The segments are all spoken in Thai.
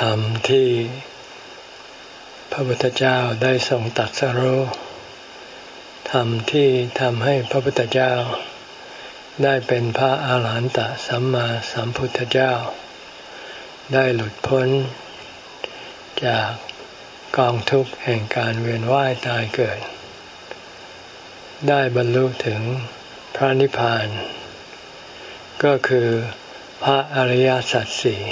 ธรรมที่พระพุทธเจ้าได้ทรงตัดสรู้ธรรมที่ทำให้พระพุทธเจ้า ได้เป็นพระอาหารหันตสัมมาสัมพุทธเจ้า ได้หลุดพ้น จากกองทุกข์แห่งการเวียนว่ายตายเกิด ได้บรรลุถึงพระนิพพาน ก็คือพระอริยสัจสี่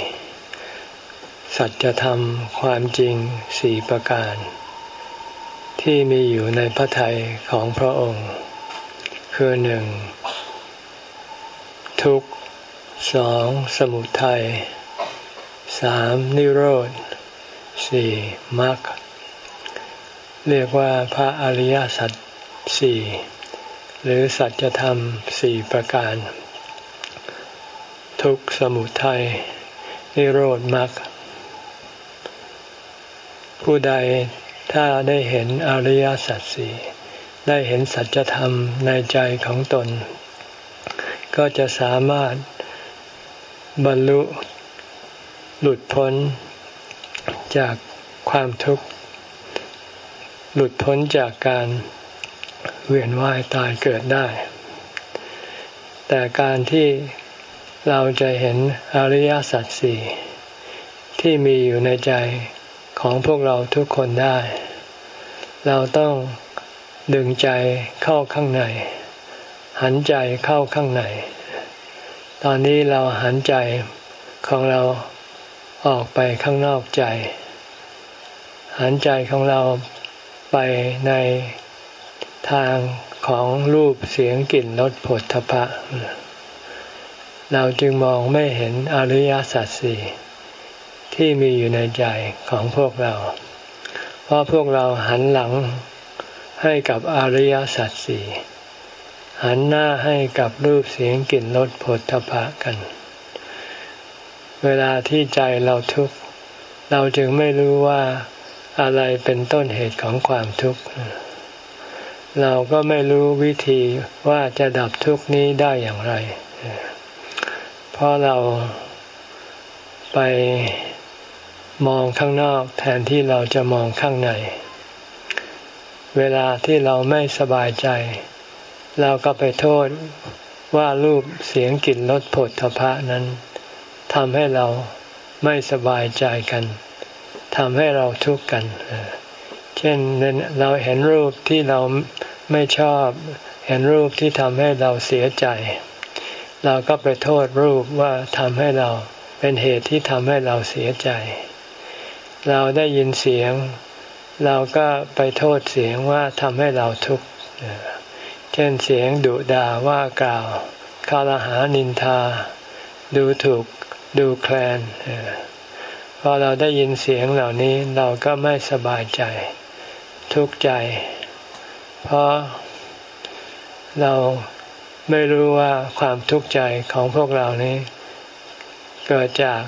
สัจธรรมความจริงสี่ประการ ที่มีอยู่ในพระทัยของพระองค์ คือหนึ่งทุกสองสมุทัยสามนิโรธสี่มรรคเรียกว่าพระอริยสัจสี่หรือสัจธรรมสี่ประการ ทุกสมุทัยนิโรธมรรค ผู้ใดถ้าได้เห็นอริยสัจสี่ได้เห็นสัจธรรมในใจของตน ก็จะสามารถบรรลุหลุดพ้นจากความทุกข์ หลุดพ้นจากการเวียนว่ายตายเกิดได้ แต่การที่เราจะเห็นอริยสัจสี่ที่มีอยู่ในใจ ของพวกเราทุกคนได้ เราต้องดึงใจเข้าข้างใน หันใจเข้าข้างใน ตอนนี้เราหันใจของเราออกไปข้างนอกใจ หันใจของเราไปในทางของรูปเสียงกลิ่นรสผลทพะ เราจึงมองไม่เห็นอริยสัจสี่ ที่มีอยู่ในใจของพวกเรา เพราะพวกเราหันหลังให้กับอริยสัจสี่หันหน้าให้กับรูปเสียงกลิ่นรสผลทพะกัน เวลาที่ใจเราทุกข์เราจึงไม่รู้ว่าอะไรเป็นต้นเหตุของความทุกข์ เราก็ไม่รู้วิธีว่าจะดับทุกข์นี้ได้อย่างไร เพราะเราไป มองข้างนอกแทนที่เราจะมองข้างใน เวลาที่เราไม่สบายใจ เราก็ไปโทษว่ารูปเสียงกลิ่นรสผลทพะนั้นทำให้เราไม่สบายใจกันทำให้เราทุกข์กัน เช่นเราเห็นรูปที่เราไม่ชอบ เห็นรูปที่ทำให้เราเสียใจ เราก็ไปโทษรูปว่าทำให้เราเป็นเหตุที่ทำให้เราเสียใจ เราได้ยินเสียง เราก็ไปโทษเสียงว่าทำให้เราทุกข์เช่นเสียงดุด่าว่ากล่าวคารหานินทา ดูถูกดูแคลนพอเราได้ยินเสียงเหล่านี้เราก็ไม่สบายใจ ทุกข์ใจ เพราะเราไม่รู้ว่าความทุกข์ใจของพวกเรานี้ เกิดจาก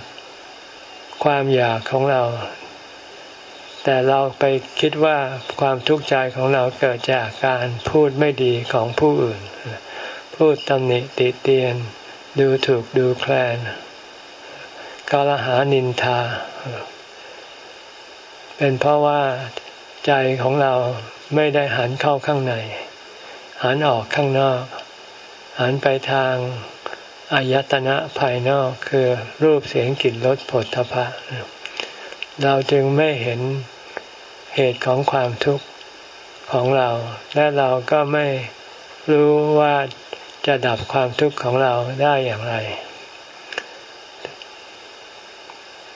ความอยากของเรา แต่เราไปคิดว่าความทุกข์ใจของเราเกิดจากการพูดไม่ดีของผู้อื่น พูดตำหนิติเตียน ดูถูกดูแคลนกาลหานินทา เป็นเพราะว่าใจของเราไม่ได้หันเข้าข้างใน หันออกข้างนอก หันไปทางอายตนะภายนอกคือรูปเสียงกลิ่นรสผลทพะ เราจึงไม่เห็นเหตุของความทุกข์ของเรา และเราก็ไม่รู้ว่าจะดับความทุกข์ของเราได้อย่างไร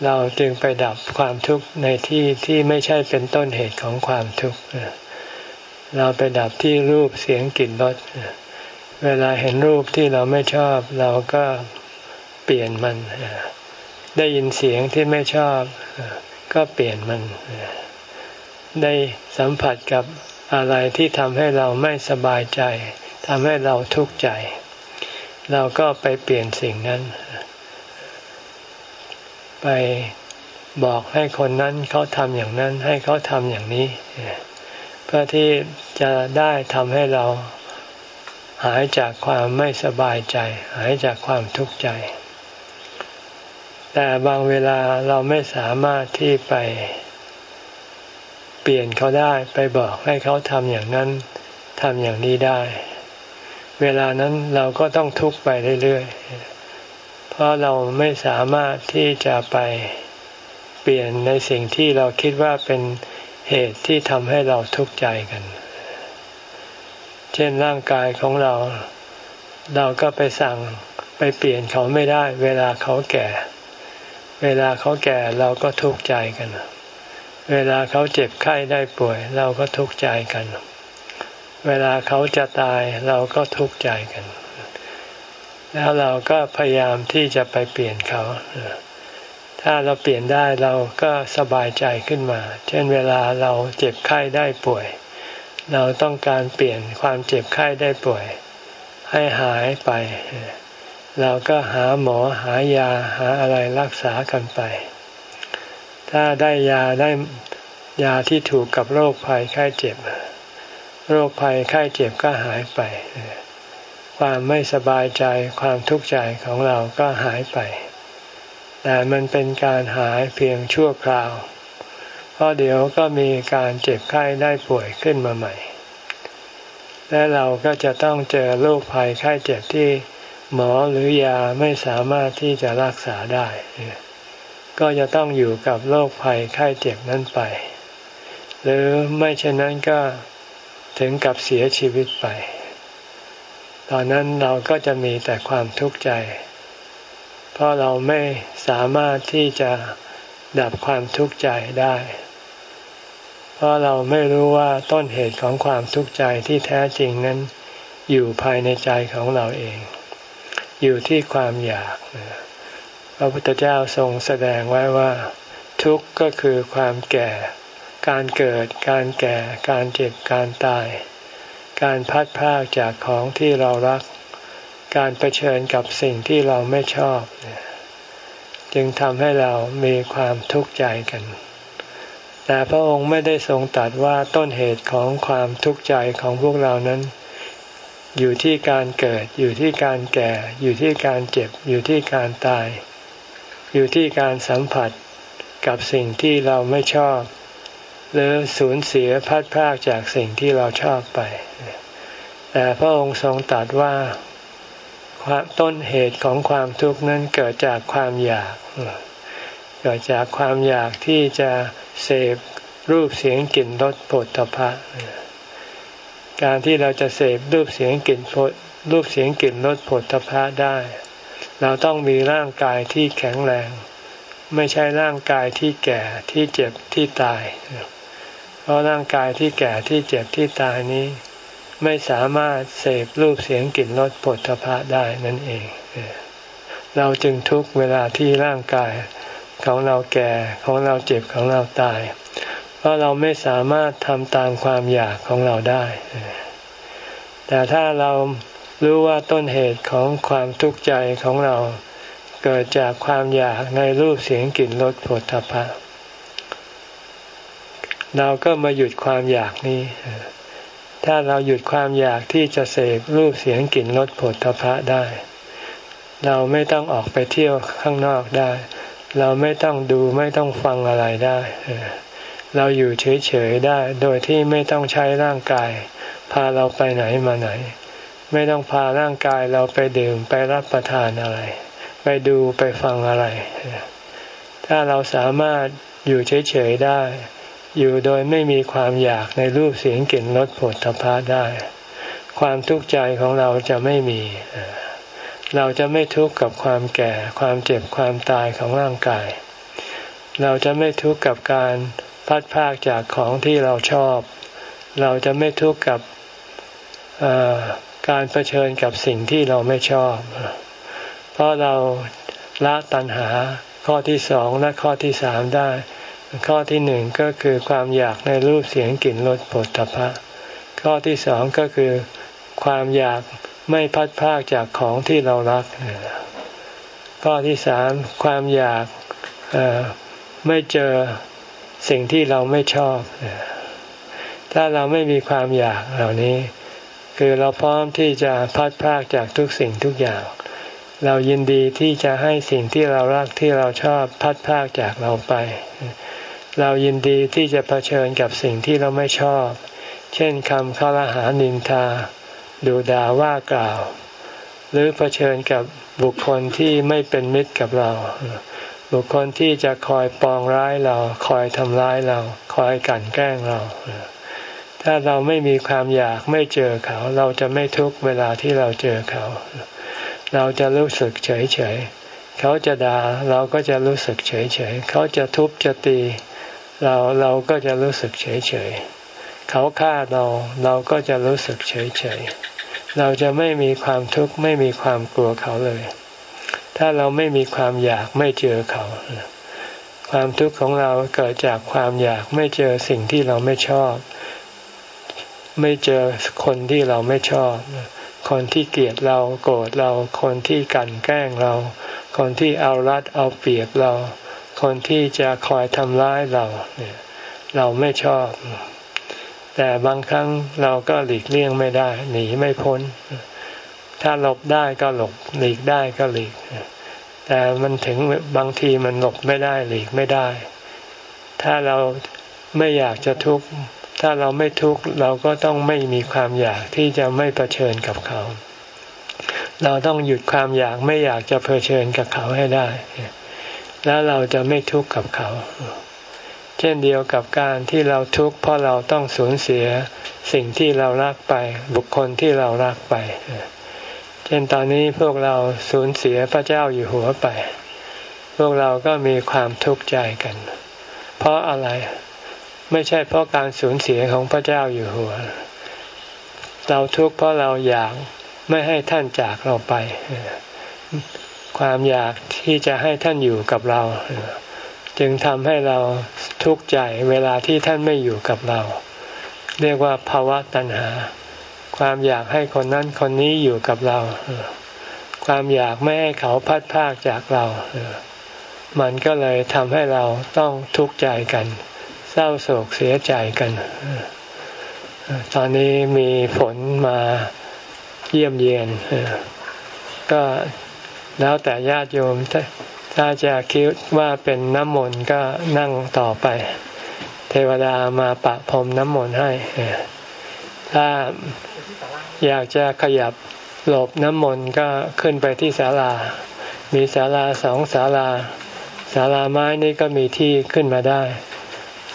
เราจึงไปดับความทุกข์ในที่ที่ไม่ใช่เป็นต้นเหตุของความทุกข์ เราไปดับที่รูปเสียงกลิ่นรส เวลาเห็นรูปที่เราไม่ชอบ เราก็เปลี่ยนมัน ได้ยินเสียงที่ไม่ชอบ ก็เปลี่ยนมัน ได้สัมผัสกับอะไรที่ทำให้เราไม่สบายใจทำให้เราทุกข์ใจ เราก็ไปเปลี่ยนสิ่งนั้น ไปบอกให้คนนั้นเขาทำอย่างนั้น ให้เขาทำอย่างนี้ เพื่อที่จะได้ทำให้เราหายจากความไม่สบายใจ หายจากความทุกข์ใจ แต่บางเวลาเราไม่สามารถที่ไปเปลี่ยนเขาได้ไปบอกให้เขาทำอย่างนั้นทำอย่างนี้ได้ เวลานั้นเราก็ต้องทุกข์ไปเรื่อยๆ เพราะเราไม่สามารถที่จะไปเปลี่ยนในสิ่งที่เราคิดว่าเป็นเหตุที่ทำให้เราทุกข์ใจกัน เช่นร่างกายของเรา เราก็ไปสั่งไปเปลี่ยนเขาไม่ได้ เวลาเขาแก่ เวลาเขาแก่เราก็ทุกข์ใจกัน เวลาเขาเจ็บไข้ได้ป่วย เราก็ทุกข์ใจกัน เวลาเขาจะตายเราก็ทุกข์ใจกัน แล้วเราก็พยายามที่จะไปเปลี่ยนเขา ถ้าเราเปลี่ยนได้เราก็สบายใจขึ้นมา เช่นเวลาเราเจ็บไข้ได้ป่วย เราต้องการเปลี่ยนความเจ็บไข้ได้ป่วย ให้หายไป เราก็หาหมอหายาหาอะไรรักษากันไป ถ้าได้ยาได้ยาที่ถูกกับโรคภัยไข้เจ็บ โรคภัยไข้เจ็บก็หายไป ความไม่สบายใจความทุกข์ใจของเราก็หายไป แต่มันเป็นการหายเพียงชั่วคราว เพราะเดี๋ยวก็มีการเจ็บไข้ได้ป่วยขึ้นมาใหม่ และเราก็จะต้องเจอโรคภัยไข้เจ็บที่ หมอหรือยาไม่สามารถที่จะรักษาได้ ก็จะต้องอยู่กับโรคภัยไข้เจ็บนั้นไป หรือไม่เช่นนั้นก็ถึงกับเสียชีวิตไป ตอนนั้นเราก็จะมีแต่ความทุกข์ใจ เพราะเราไม่สามารถที่จะดับความทุกข์ใจได้ เพราะเราไม่รู้ว่าต้นเหตุของความทุกข์ใจที่แท้จริงนั้น อยู่ภายในใจของเราเอง อยู่ที่ความอยาก พระพุทธเจ้าทรงแสดงไว้ว่า ทุกข์ก็คือความแก่ การเกิด การแก่ การเจ็บ การตาย การพัดพากจากของที่เรารัก การเผชิญกับสิ่งที่เราไม่ชอบ จึงทำให้เรามีความทุกข์ใจกัน แต่พระองค์ไม่ได้ทรงตัดว่าต้นเหตุของความทุกข์ใจของพวกเรานั้น อยู่ที่การเกิด อยู่ที่การแก่ อยู่ที่การเจ็บ อยู่ที่การตาย อยู่ที่การสัมผัสกับสิ่งที่เราไม่ชอบ หรือสูญเสียพัดพากจากสิ่งที่เราชอบไป แต่พระองค์ทรงตัดว่าต้นเหตุของความทุกข์นั้นเกิดจากความอยาก เกิดจากความอยากที่จะเสพรูปเสียงกลิ่นรสผลตภะ การที่เราจะเสพรูปเสียงกลิ่นรูปเสียงกลิ่นรสผลตภะได้ เราต้องมีร่างกายที่แข็งแรง ไม่ใช่ร่างกายที่แก่ที่เจ็บที่ตาย เพราะร่างกายที่แก่ที่เจ็บที่ตายนี้ ไม่สามารถเสพรูปเสียงกลิ่นรสผลทพะได้นั่นเอง เราจึงทุกเวลาที่ร่างกายของเราแก่ของเราเจ็บของเราตาย เพราะเราไม่สามารถทำตามความอยากของเราได้ แต่ถ้าเรารู้ว่าต้นเหตุของความทุกข์ใจของเราเกิดจากความอยากในรูปเสียงกลิ่นรสผลพะเราก็มาหยุดความอยากนี้ ถ้าเราหยุดความอยากที่จะเสพรูปเสียงกลิ่นรสผลพะได้ เราไม่ต้องออกไปเที่ยวข้างนอกได้ เราไม่ต้องดูไม่ต้องฟังอะไรได้ เราอยู่เฉยๆได้ โดยที่ไม่ต้องใช้ร่างกาย พาเราไปไหนมาไหน ไม่ต้องพาร่างกายเราไปดื่มไปรับประทานอะไร ไปดูไปฟังอะไร ถ้าเราสามารถอยู่เฉยๆได้ อยู่โดยไม่มีความอยากในรูปเสียงกลิ่นรสผลทพะได้ ความทุกข์ใจของเราจะไม่มี เราจะไม่ทุกข์กับความแก่ ความเจ็บความตายของร่างกาย เราจะไม่ทุกข์กับการ พัดพากจากของที่เราชอบ เราจะไม่ทุกข์กับการเผชิญกับสิ่งที่เราไม่ชอบ เพราะเราละตัณหาข้อที่สองและข้อที่สามได้ ข้อที่หนึ่งก็คือความอยากในรูปเสียงกลิ่นรสผลตภะข้อที่สองก็คือความอยากไม่พัดพากจากของที่เรารัก ข้อที่สามความอยากไม่เจอ สิ่งที่เราไม่ชอบ ถ้าเราไม่มีความอยากเหล่านี้ คือเราพร้อมที่จะพัดพากจากทุกสิ่งทุกอย่าง เรายินดีที่จะให้สิ่งที่เรารักที่เราชอบพัดพากจากเราไป เรายินดีที่จะเผชิญกับสิ่งที่เราไม่ชอบ เช่นคำข้าราหานินทาดูด่าว่ากล่าว หรือเผชิญกับบุคคลที่ไม่เป็นมิตรกับเรา บุคคลที่จะคอยปองร้ายเรา คอยทำร้ายเรา คอยกั่นแกล้งเรา ถ้าเราไม่มีความอยากไม่เจอเขา เราจะไม่ทุกเวลาที่เราเจอเขา เราจะรู้สึกเฉยเฉยเขาจะด่าเราก็จะรู้สึกเฉยเฉยเขาจะทุบจะตี เราเราก็จะรู้สึกเฉยเฉยเขาฆ่าเราเราก็จะรู้สึกเฉยเฉยเราจะไม่มีความทุกข์ไม่มีความกลัวเขาเลย ถ้าเราไม่มีความอยากไม่เจอเขา ความทุกข์ของเราเกิดจากความอยากไม่เจอสิ่งที่เราไม่ชอบ ไม่เจอคนที่เราไม่ชอบ คนที่เกลียดเราโกรธเรา คนที่กันแกล้งเรา คนที่เอารัดเอาเปรียบเรา คนที่จะคอยทำร้ายเราเนี่ยเราไม่ชอบ แต่บางครั้งเราก็หลีกเลี่ยงไม่ได้ หนีไม่พ้น ถ้าหลบได้ก็หลบหลีกได้ก็หลีก แต่มันถึงบางทีมันหลบไม่ได้หลีกไม่ได้ ถ้าเราไม่อยากจะทุกข์ถ้าเราไม่ทุกข์เราก็ต้องไม่มีความอยากที่จะไม่เผชิญกับเขา เราต้องหยุดความอยากไม่อยากจะเผชิญกับเขาให้ได้ แล้วเราจะไม่ทุกข์กับเขา เช่นเดียวกับการที่เราทุกข์เพราะเราต้องสูญเสียสิ่งที่เรารักไป บุคคลที่เรารักไป เช่นตอนนี้พวกเราสูญเสียพระเจ้าอยู่หัวไป พวกเราก็มีความทุกข์ใจกัน เพราะอะไรไม่ใช่เพราะการสูญเสียของพระเจ้าอยู่หัว เราทุกข์เพราะเราอยากไม่ให้ท่านจากเราไป ความอยากที่จะให้ท่านอยู่กับเรา จึงทำให้เราทุกข์ใจเวลาที่ท่านไม่อยู่กับเรา เรียกว่าภาวะตัณหา ความอยากให้คนนั้นคนนี้อยู่กับเรา ความอยากไม่ให้เขาพัดพากจากเรามันก็เลยทำให้เราต้องทุกข์ใจกัน เศร้าโศกเสียใจกัน ตอนนี้มีฝนมาเยี่ยมเยียนก็แล้วแต่ญาติโยมถ้าจะคิดว่าเป็นน้ำมนต์ก็นั่งต่อไป เทวดามาปะพรมน้ำมนต์ให้ถ้า อยากจะขยับหลบน้ำมนต์ก็ขึ้นไปที่ศาลา มีศาลาสองศาลาศาลาไม้นี่ก็มีที่ขึ้นมาได้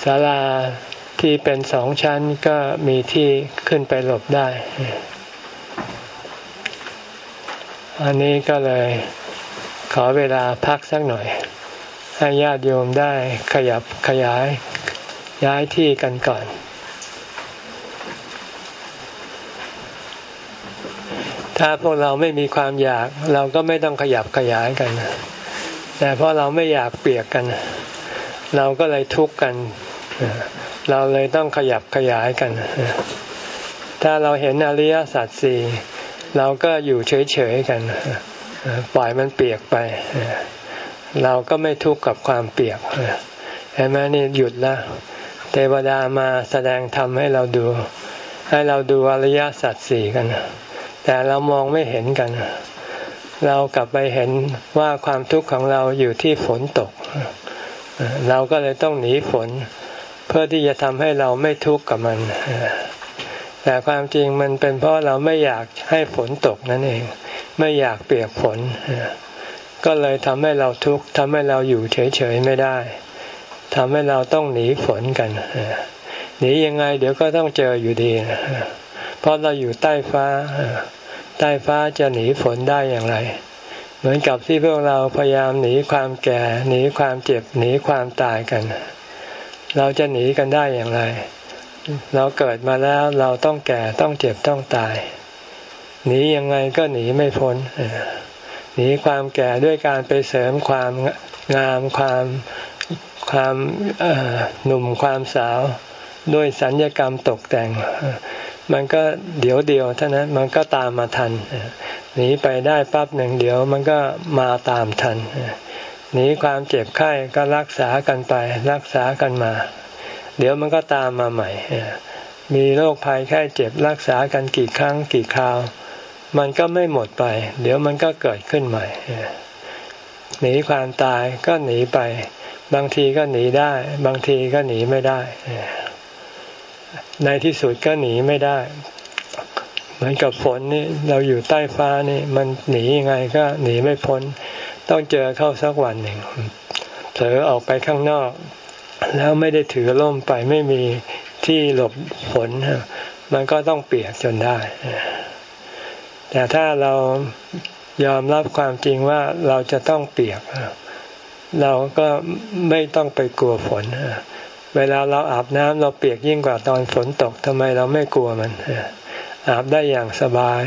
ศาลาที่เป็นสองชั้นก็มีที่ขึ้นไปหลบได้ อันนี้ก็เลยขอเวลาพักสักหน่อย ให้ญาติโยมได้ขยับขยายย้ายที่กันก่อน ถ้าพวกเราไม่มีความอยาก เราก็ไม่ต้องขยับขยายกัน แต่เพราะเราไม่อยากเปียกกัน เราก็เลยทุกข์กัน เราเลยต้องขยับขยายกัน ถ้าเราเห็นอริยสัจสี่เราก็อยู่เฉยๆกันปล่อยมันเปียกไป เราก็ไม่ทุกข์กับความเปียกเห็นไหมนี่หยุดแล้วเทวดามาแสดงธรรมให้เราดู ให้เราดูอริยสัจสี่กัน แต่เรามองไม่เห็นกัน เรากลับไปเห็นว่าความทุกข์ของเราอยู่ที่ฝนตก เราก็เลยต้องหนีฝน เพื่อที่จะทำให้เราไม่ทุกข์กับมัน แต่ความจริงมันเป็นเพราะเราไม่อยากให้ฝนตกนั่นเอง ไม่อยากเปียกฝน ก็เลยทำให้เราทุกข์ทำให้เราอยู่เฉยๆไม่ได้ทำให้เราต้องหนีฝนกันหนียังไงเดี๋ยวก็ต้องเจออยู่ดี เพราะเราอยู่ใต้ฟ้า ใต้ฟ้าจะหนีฝนได้อย่างไร เหมือนกับที่พวกเราพยายามหนีความแก่ หนีความเจ็บ หนีความตายกัน เราจะหนีกันได้อย่างไร เราเกิดมาแล้วเราต้องแก่ต้องเจ็บต้องตาย หนียังไงก็หนีไม่พ้นหนีความแก่ด้วยการไปเสริมความงามความความหนุ่มความสาวด้วยสัญญกรรมตกแต่ง มันก็เดี๋ยวเดียวเท่านั้นมันก็ตามมาทันหนีไปได้ปั๊บหนึ่งเดี๋ยวมันก็มาตามทันหนีความเจ็บไข้ก็รักษากันไป รักษากันมา เดี๋ยวมันก็ตามมาใหม่มีโรคภัยไข้เจ็บรักษากันกี่ครั้งกี่คราว มันก็ไม่หมดไป เดี๋ยวมันก็เกิดขึ้นใหม่หนีความตายก็หนีไป บางทีก็หนีได้ บางทีก็หนีไม่ได้ ในที่สุดก็หนีไม่ได้ เหมือนกับฝนนี่เราอยู่ใต้ฟ้านี่มันหนียังไงก็หนีไม่พ้น ต้องเจอเข้าสักวันหนึ่งเผลอออกไปข้างนอก แล้วไม่ได้ถือร่มไปไม่มีที่หลบฝนมันก็ต้องเปียกจนได้ แต่ถ้าเรายอมรับความจริงว่าเราจะต้องเปียก เราก็ไม่ต้องไปกลัวฝน เวลาเราอาบน้ำเราเปียกยิ่งกว่าตอนฝนตกทำไมเราไม่กลัวมันอาบได้อย่างสบาย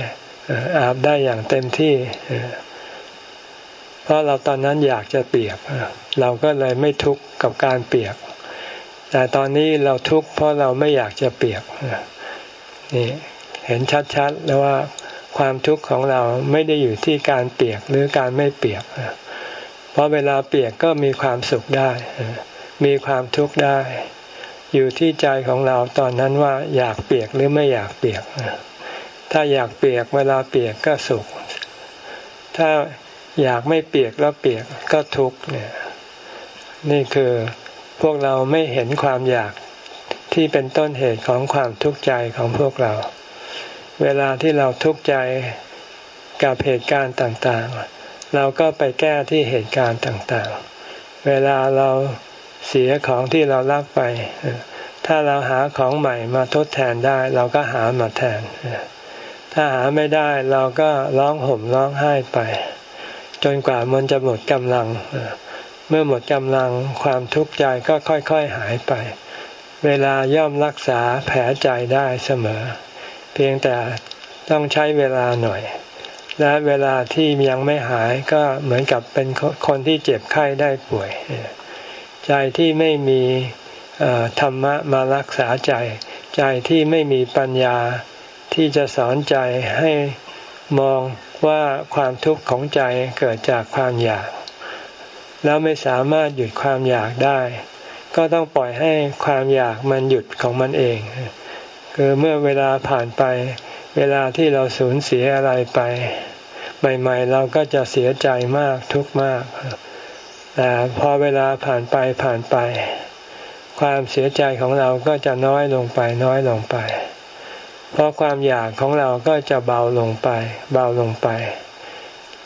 อาบได้อย่างเต็มที่ เพราะเราตอนนั้นอยากจะเปียก เราก็เลยไม่ทุกข์กับการเปียก แต่ตอนนี้เราทุกข์เพราะเราไม่อยากจะเปียกนี่เห็นชัดๆแล้วว่าความทุกข์ของเราไม่ได้อยู่ที่การเปียกหรือการไม่เปียก เพราะเวลาเปียกก็มีความสุขได้ มีความทุกข์ได้ อยู่ที่ใจของเราตอนนั้นว่าอยากเปียกหรือไม่อยากเปียก ถ้าอยากเปียกเวลาเปียกก็สุข ถ้าอยากไม่เปียกแล้วเปียกก็ทุกข์เนี่ย นี่คือพวกเราไม่เห็นความอยากที่เป็นต้นเหตุของความทุกข์ใจของพวกเรา เวลาที่เราทุกข์ใจกับเหตุการณ์ต่างๆ เราก็ไปแก้ที่เหตุการณ์ต่างๆ เวลาเรา เสียของที่เรารักไป ถ้าเราหาของใหม่มาทดแทนได้ เราก็หามาแทน ถ้าหาไม่ได้เราก็ร้องห่มร้องไห้ไป จนกว่ามันจะหมดกำลัง เมื่อหมดกำลังความทุกข์ใจก็ค่อยๆหายไป เวลาย่อมรักษาแผลใจได้เสมอ เพียงแต่ต้องใช้เวลาหน่อยและเวลาที่ยังไม่หายก็เหมือนกับเป็นคนที่เจ็บไข้ได้ป่วย ใจที่ไม่มีธรรมะมารักษาใจ ใจที่ไม่มีปัญญาที่จะสอนใจให้มองว่าความทุกข์ของใจเกิดจากความอยาก แล้วไม่สามารถหยุดความอยากได้ ก็ต้องปล่อยให้ความอยากมันหยุดของมันเอง คือเมื่อเวลาผ่านไป เวลาที่เราสูญเสียอะไรไป ใหม่ ๆ เราก็จะเสียใจมากทุกข์มาก แต่พอเวลาผ่านไปผ่านไป ความเสียใจของเราก็จะน้อยลงไปน้อยลงไป เพราะความอยากของเราก็จะเบาลงไป เบาลงไป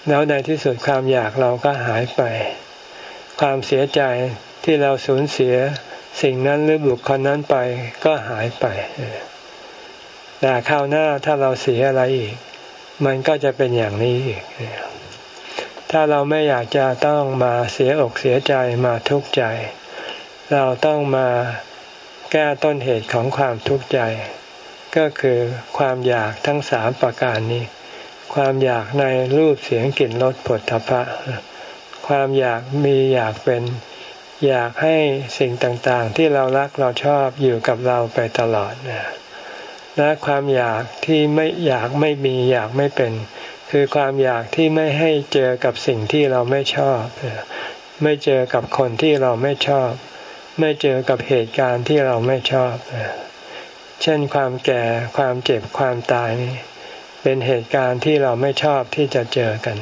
แล้วในที่สุดความอยากเราก็หายไป ความเสียใจที่เราสูญเสียสิ่งนั้นหรือบุคคลนั้นไปก็หายไป แต่คราวหน้าถ้าเราเสียอะไรอีก มันก็จะเป็นอย่างนี้อีก ถ้าเราไม่อยากจะต้องมาเสียอกเสียใจมาทุกข์ใจ เราต้องมาแก้ต้นเหตุของความทุกข์ใจ ก็คือความอยากทั้งสามประการนี้ ความอยากในรูปเสียงกลิ่นรสผลทพะ ความอยากมีอยากเป็น อยากให้สิ่งต่างๆ ที่เรารักเราชอบอยู่กับเราไปตลอด และความอยากที่ไม่อยากไม่มีอยากไม่เป็น คือความอยากที่ไม่ให้เจอกับสิ่งที่เราไม่ชอบ ไม่เจอกับคนที่เราไม่ชอบ ไม่เจอกับเหตุการณ์ที่เราไม่ชอบ เช่นความแก่ความเจ็บความตายนี่เป็นเหตุการณ์ที่เราไม่ชอบที่จะเจอกัน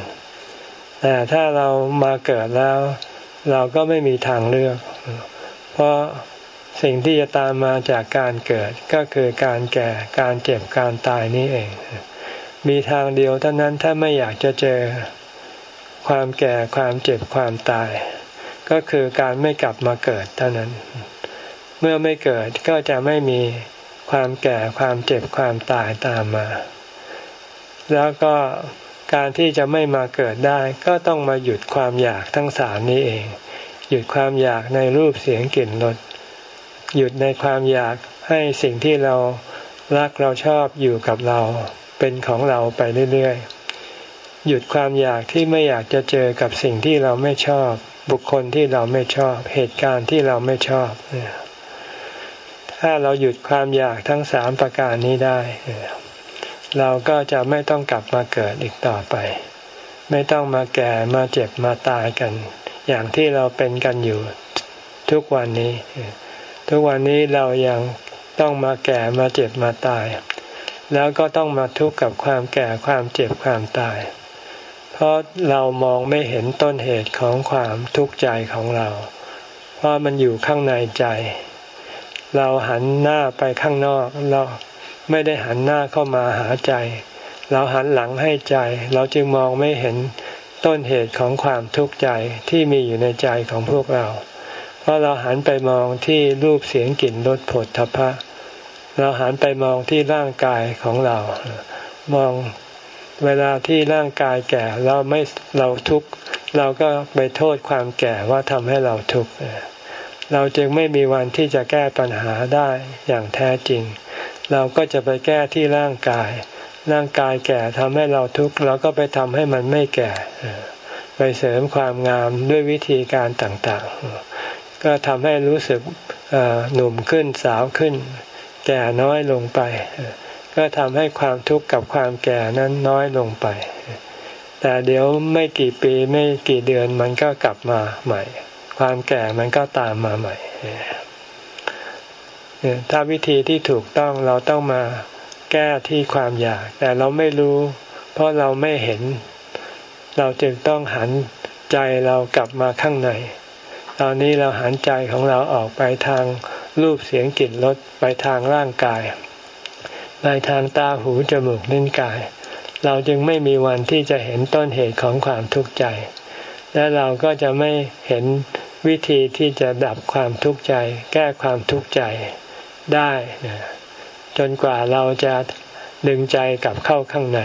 แต่ถ้าเรามาเกิดแล้ว เราก็ไม่มีทางเลือก เพราะสิ่งที่จะตามมาจากการเกิดก็คือการแก่การเจ็บการตายนี่เอง มีทางเดียวเท่านั้นถ้าไม่อยากจะเจอความแก่ความเจ็บความตาย ก็คือการไม่กลับมาเกิดเท่านั้น เมื่อไม่เกิดก็จะไม่มีความแก่ความเจ็บความตายตามมา แล้วก็การที่จะไม่มาเกิดได้ก็ต้องมาหยุดความอยากทั้งสามนี้เอง หยุดความอยากในรูปเสียงกลิ่นรสหยุดในความอยากให้สิ่งที่เรารักเราชอบอยู่กับเรา เป็นของเราไปเรื่อยๆ หยุดความอยากที่ไม่อยากจะเจอกับสิ่งที่เราไม่ชอบ บุคคลที่เราไม่ชอบ เหตุการณ์ที่เราไม่ชอบ ถ้าเราหยุดความอยากทั้งสามประการนี้ได้ เราก็จะไม่ต้องกลับมาเกิดอีกต่อไป ไม่ต้องมาแก่มาเจ็บมาตายกัน อย่างที่เราเป็นกันอยู่ทุกวันนี้ ทุกวันนี้เรายังต้องมาแก่มาเจ็บมาตาย แล้วก็ต้องมาทุกข์กับความแก่ความเจ็บความตาย เพราะเรามองไม่เห็นต้นเหตุของความทุกข์ใจของเรา เพราะมันอยู่ข้างในใจ เราหันหน้าไปข้างนอกเราไม่ได้หันหน้าเข้ามาหาใจ เราหันหลังให้ใจ เราจึงมองไม่เห็นต้นเหตุของความทุกข์ใจที่มีอยู่ในใจของพวกเรา เพราะเราหันไปมองที่รูปเสียงกลิ่นรสผลทพะ เราหันไปมองที่ร่างกายของเรา มองเวลาที่ร่างกายแก่เราไม่เราทุกข์เราก็ไปโทษความแก่ว่าทำให้เราทุกข์เราจึงไม่มีวันที่จะแก้ปัญหาได้อย่างแท้จริง เราก็จะไปแก้ที่ร่างกาย ร่างกายแก่ทำให้เราทุกข์เราก็ไปทำให้มันไม่แก่ไปเสริมความงามด้วยวิธีการต่างๆ ก็ทำให้รู้สึกหนุ่มขึ้นสาวขึ้น แก่น้อยลงไป ก็ทำให้ความทุกข์กับความแก่นั้นน้อยลงไป แต่เดี๋ยวไม่กี่ปีไม่กี่เดือนมันก็กลับมาใหม่ ความแก่มันก็ตามมาใหม่ถ้าวิธีที่ถูกต้องเราต้องมาแก้ที่ความอยาก แต่เราไม่รู้ เพราะเราไม่เห็น เราจึงต้องหันใจเรากลับมาข้างใน ตอนนี้เราหันใจของเราออกไปทาง รูปเสียงกลิ่นรสไปทางร่างกายไปทางตาหูจมูกลิ้นกาย เราจึงไม่มีวันที่จะเห็นต้นเหตุของความทุกข์ใจ และเราก็จะไม่เห็นวิธีที่จะดับความทุกข์ใจ แก้ความทุกข์ใจได้จนกว่าเราจะดึงใจกลับเข้าข้างใน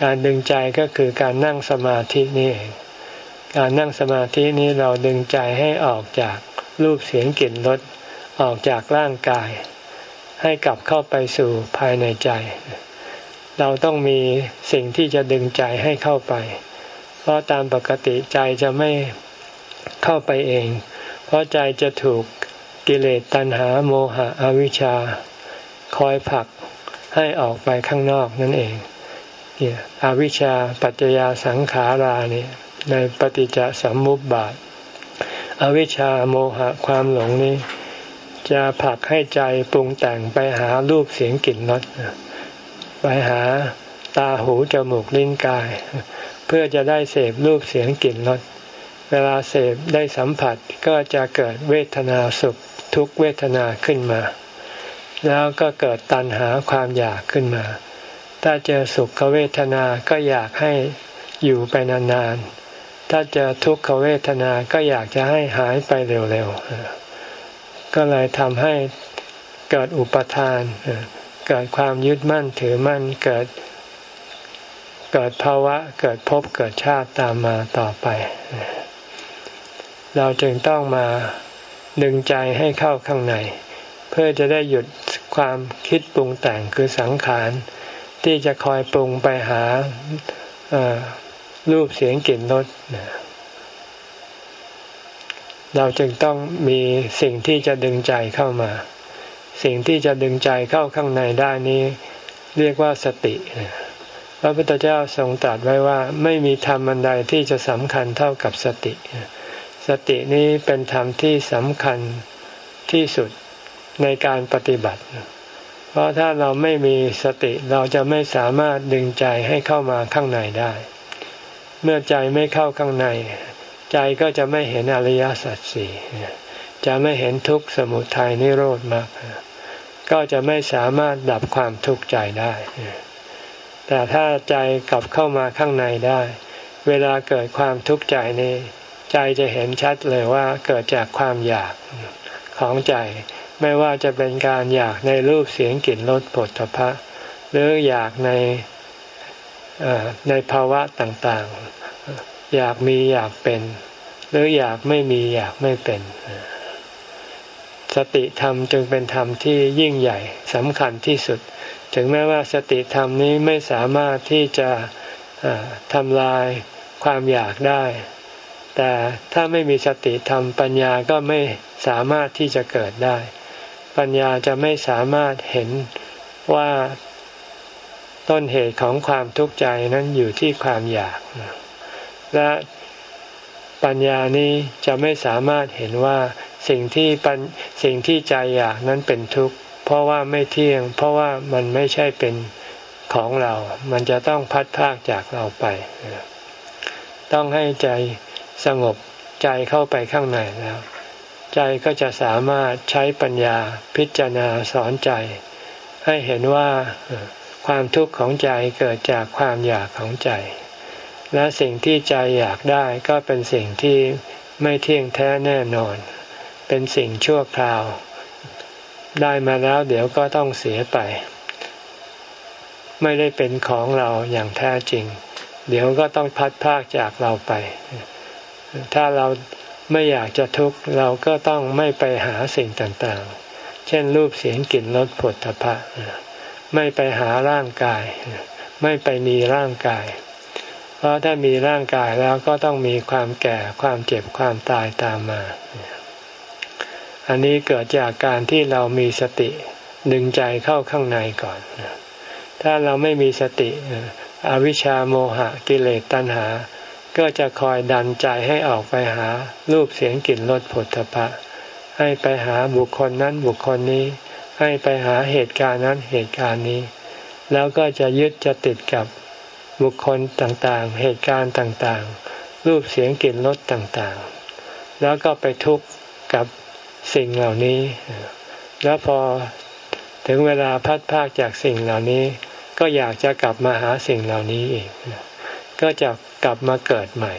การดึงใจก็คือการนั่งสมาธินี่เอง การนั่งสมาธินี้เราดึงใจให้ออกจากรูปเสียงกลิ่นรสออกจากร่างกาย ให้กลับเข้าไปสู่ภายในใจ เราต้องมีสิ่งที่จะดึงใจให้เข้าไป เพราะตามปกติใจจะไม่เข้าไปเอง เพราะใจจะถูกกิเลสตัณหาโมหะอวิชชา คอยผลักให้ออกไปข้างนอกนั่นเองเนี่ยอวิชชาปัจจยาสังขาราเนี่ย ในปฏิจจสมุปบาท อวิชชาโมหะความหลงนี้ จะผลักให้ใจปรุงแต่งไปหารูปเสียงกลิ่นรสไปหาตาหูจมูกลิ้นกาย เพื่อจะได้เสพรูปเสียงกลิ่นรสเวลาเสพได้สัมผัสก็จะเกิดเวทนาสุขทุกเวทนาขึ้นมา แล้วก็เกิดตัณหาความอยากขึ้นมา ถ้าเจอสุขเวทนาก็อยากให้อยู่ไปนานๆ ถ้าเจอทุกขเวทนาก็อยากจะให้หายไปเร็วๆ ก็เลยทำให้เกิดอุปทาน เกิดความยึดมั่นถือมั่น เกิด เกิดภาวะ เกิดภพเกิดชาติตามมาต่อไป เราจึงต้องมาดึงใจให้เข้าข้างใน เพื่อจะได้หยุดความคิดปรุงแต่งคือสังขาร ที่จะคอยปรุงไปหา รูปเสียงกลิ่นรสเราจึงต้องมีสิ่งที่จะดึงใจเข้ามา สิ่งที่จะดึงใจเข้าข้างในได้นี้ เรียกว่าสติพระพุทธเจ้าทรงตรัสไว้ว่า ไม่มีธรรมอันใดที่จะสำคัญเท่ากับสติ สตินี้เป็นธรรมที่สำคัญที่สุดในการปฏิบัติ เพราะถ้าเราไม่มีสติเราจะไม่สามารถดึงใจให้เข้ามาข้างในได้ เมื่อใจไม่เข้าข้างใน ใจก็จะไม่เห็นอริยสัจสี่จะไม่เห็นทุกข์สมุทัยนิโรธมาก ก็จะไม่สามารถดับความทุกข์ใจได้ แต่ถ้าใจกลับเข้ามาข้างในได้ เวลาเกิดความทุกข์ใจนี้ใจจะเห็นชัดเลยว่าเกิดจากความอยากของใจ ไม่ว่าจะเป็นการอยากในรูปเสียงกลิ่นรสผลพะหรืออยากใน ในภาวะต่างๆ อยากมีอยากเป็น หรืออยากไม่มีอยากไม่เป็น สติธรรมจึงเป็นธรรมที่ยิ่งใหญ่สำคัญที่สุด ถึงแม้ว่าสติธรรมนี้ไม่สามารถที่จะทำลายความอยากได้ แต่ถ้าไม่มีสติธรรมปัญญาก็ไม่สามารถที่จะเกิดได้ ปัญญาจะไม่สามารถเห็นว่า ต้นเหตุของความทุกข์ใจนั้นอยู่ที่ความอยาก และปัญญานี้จะไม่สามารถเห็นว่าสิ่งที่ปัญสิ่งที่ใจอยากนั้นเป็นทุกข์ เพราะว่าไม่เที่ยง เพราะว่ามันไม่ใช่เป็นของเรา มันจะต้องพัดพากจากเราไป ต้องให้ใจสงบใจเข้าไปข้างในแล้ว ใจก็จะสามารถใช้ปัญญาพิจารณาสอนใจ ให้เห็นว่า ความทุกข์ของใจเกิดจากความอยากของใจ และสิ่งที่ใจอยากได้ก็เป็นสิ่งที่ไม่เที่ยงแท้แน่นอน เป็นสิ่งชั่วคราว ได้มาแล้วเดี๋ยวก็ต้องเสียไป ไม่ได้เป็นของเราอย่างแท้จริง เดี๋ยวก็ต้องพัดพากจากเราไป ถ้าเราไม่อยากจะทุกข์เราก็ต้องไม่ไปหาสิ่งต่างๆ เช่นรูปเสียงกลิ่นรสผลตภะ ไม่ไปหาร่างกาย ไม่ไปมีร่างกาย เพราะถ้ามีร่างกายแล้วก็ต้องมีความแก่ความเจ็บความตายตามมา อันนี้เกิดจากการที่เรามีสติดึงใจเข้าข้างในก่อน ถ้าเราไม่มีสติอวิชชาโมหะกิเลสตัณหา ก็จะคอยดันใจให้ออกไปหารูปเสียงกลิ่นรสผลพะให้ไปหาบุคคลนั้นบุคคลนี้ ให้ไปหาเหตุการณ์นั้นเหตุการณ์นี้ แล้วก็จะยึดจะติดกับบุคคลต่างๆ เหตุการณ์ต่างๆ รูปเสียงกลิ่นรสต่างๆ แล้วก็ไปทุกข์กับสิ่งเหล่านี้ แล้วพอถึงเวลาพัดพากจากสิ่งเหล่านี้ ก็อยากจะกลับมาหาสิ่งเหล่านี้อีก ก็จะกลับมาเกิดใหม่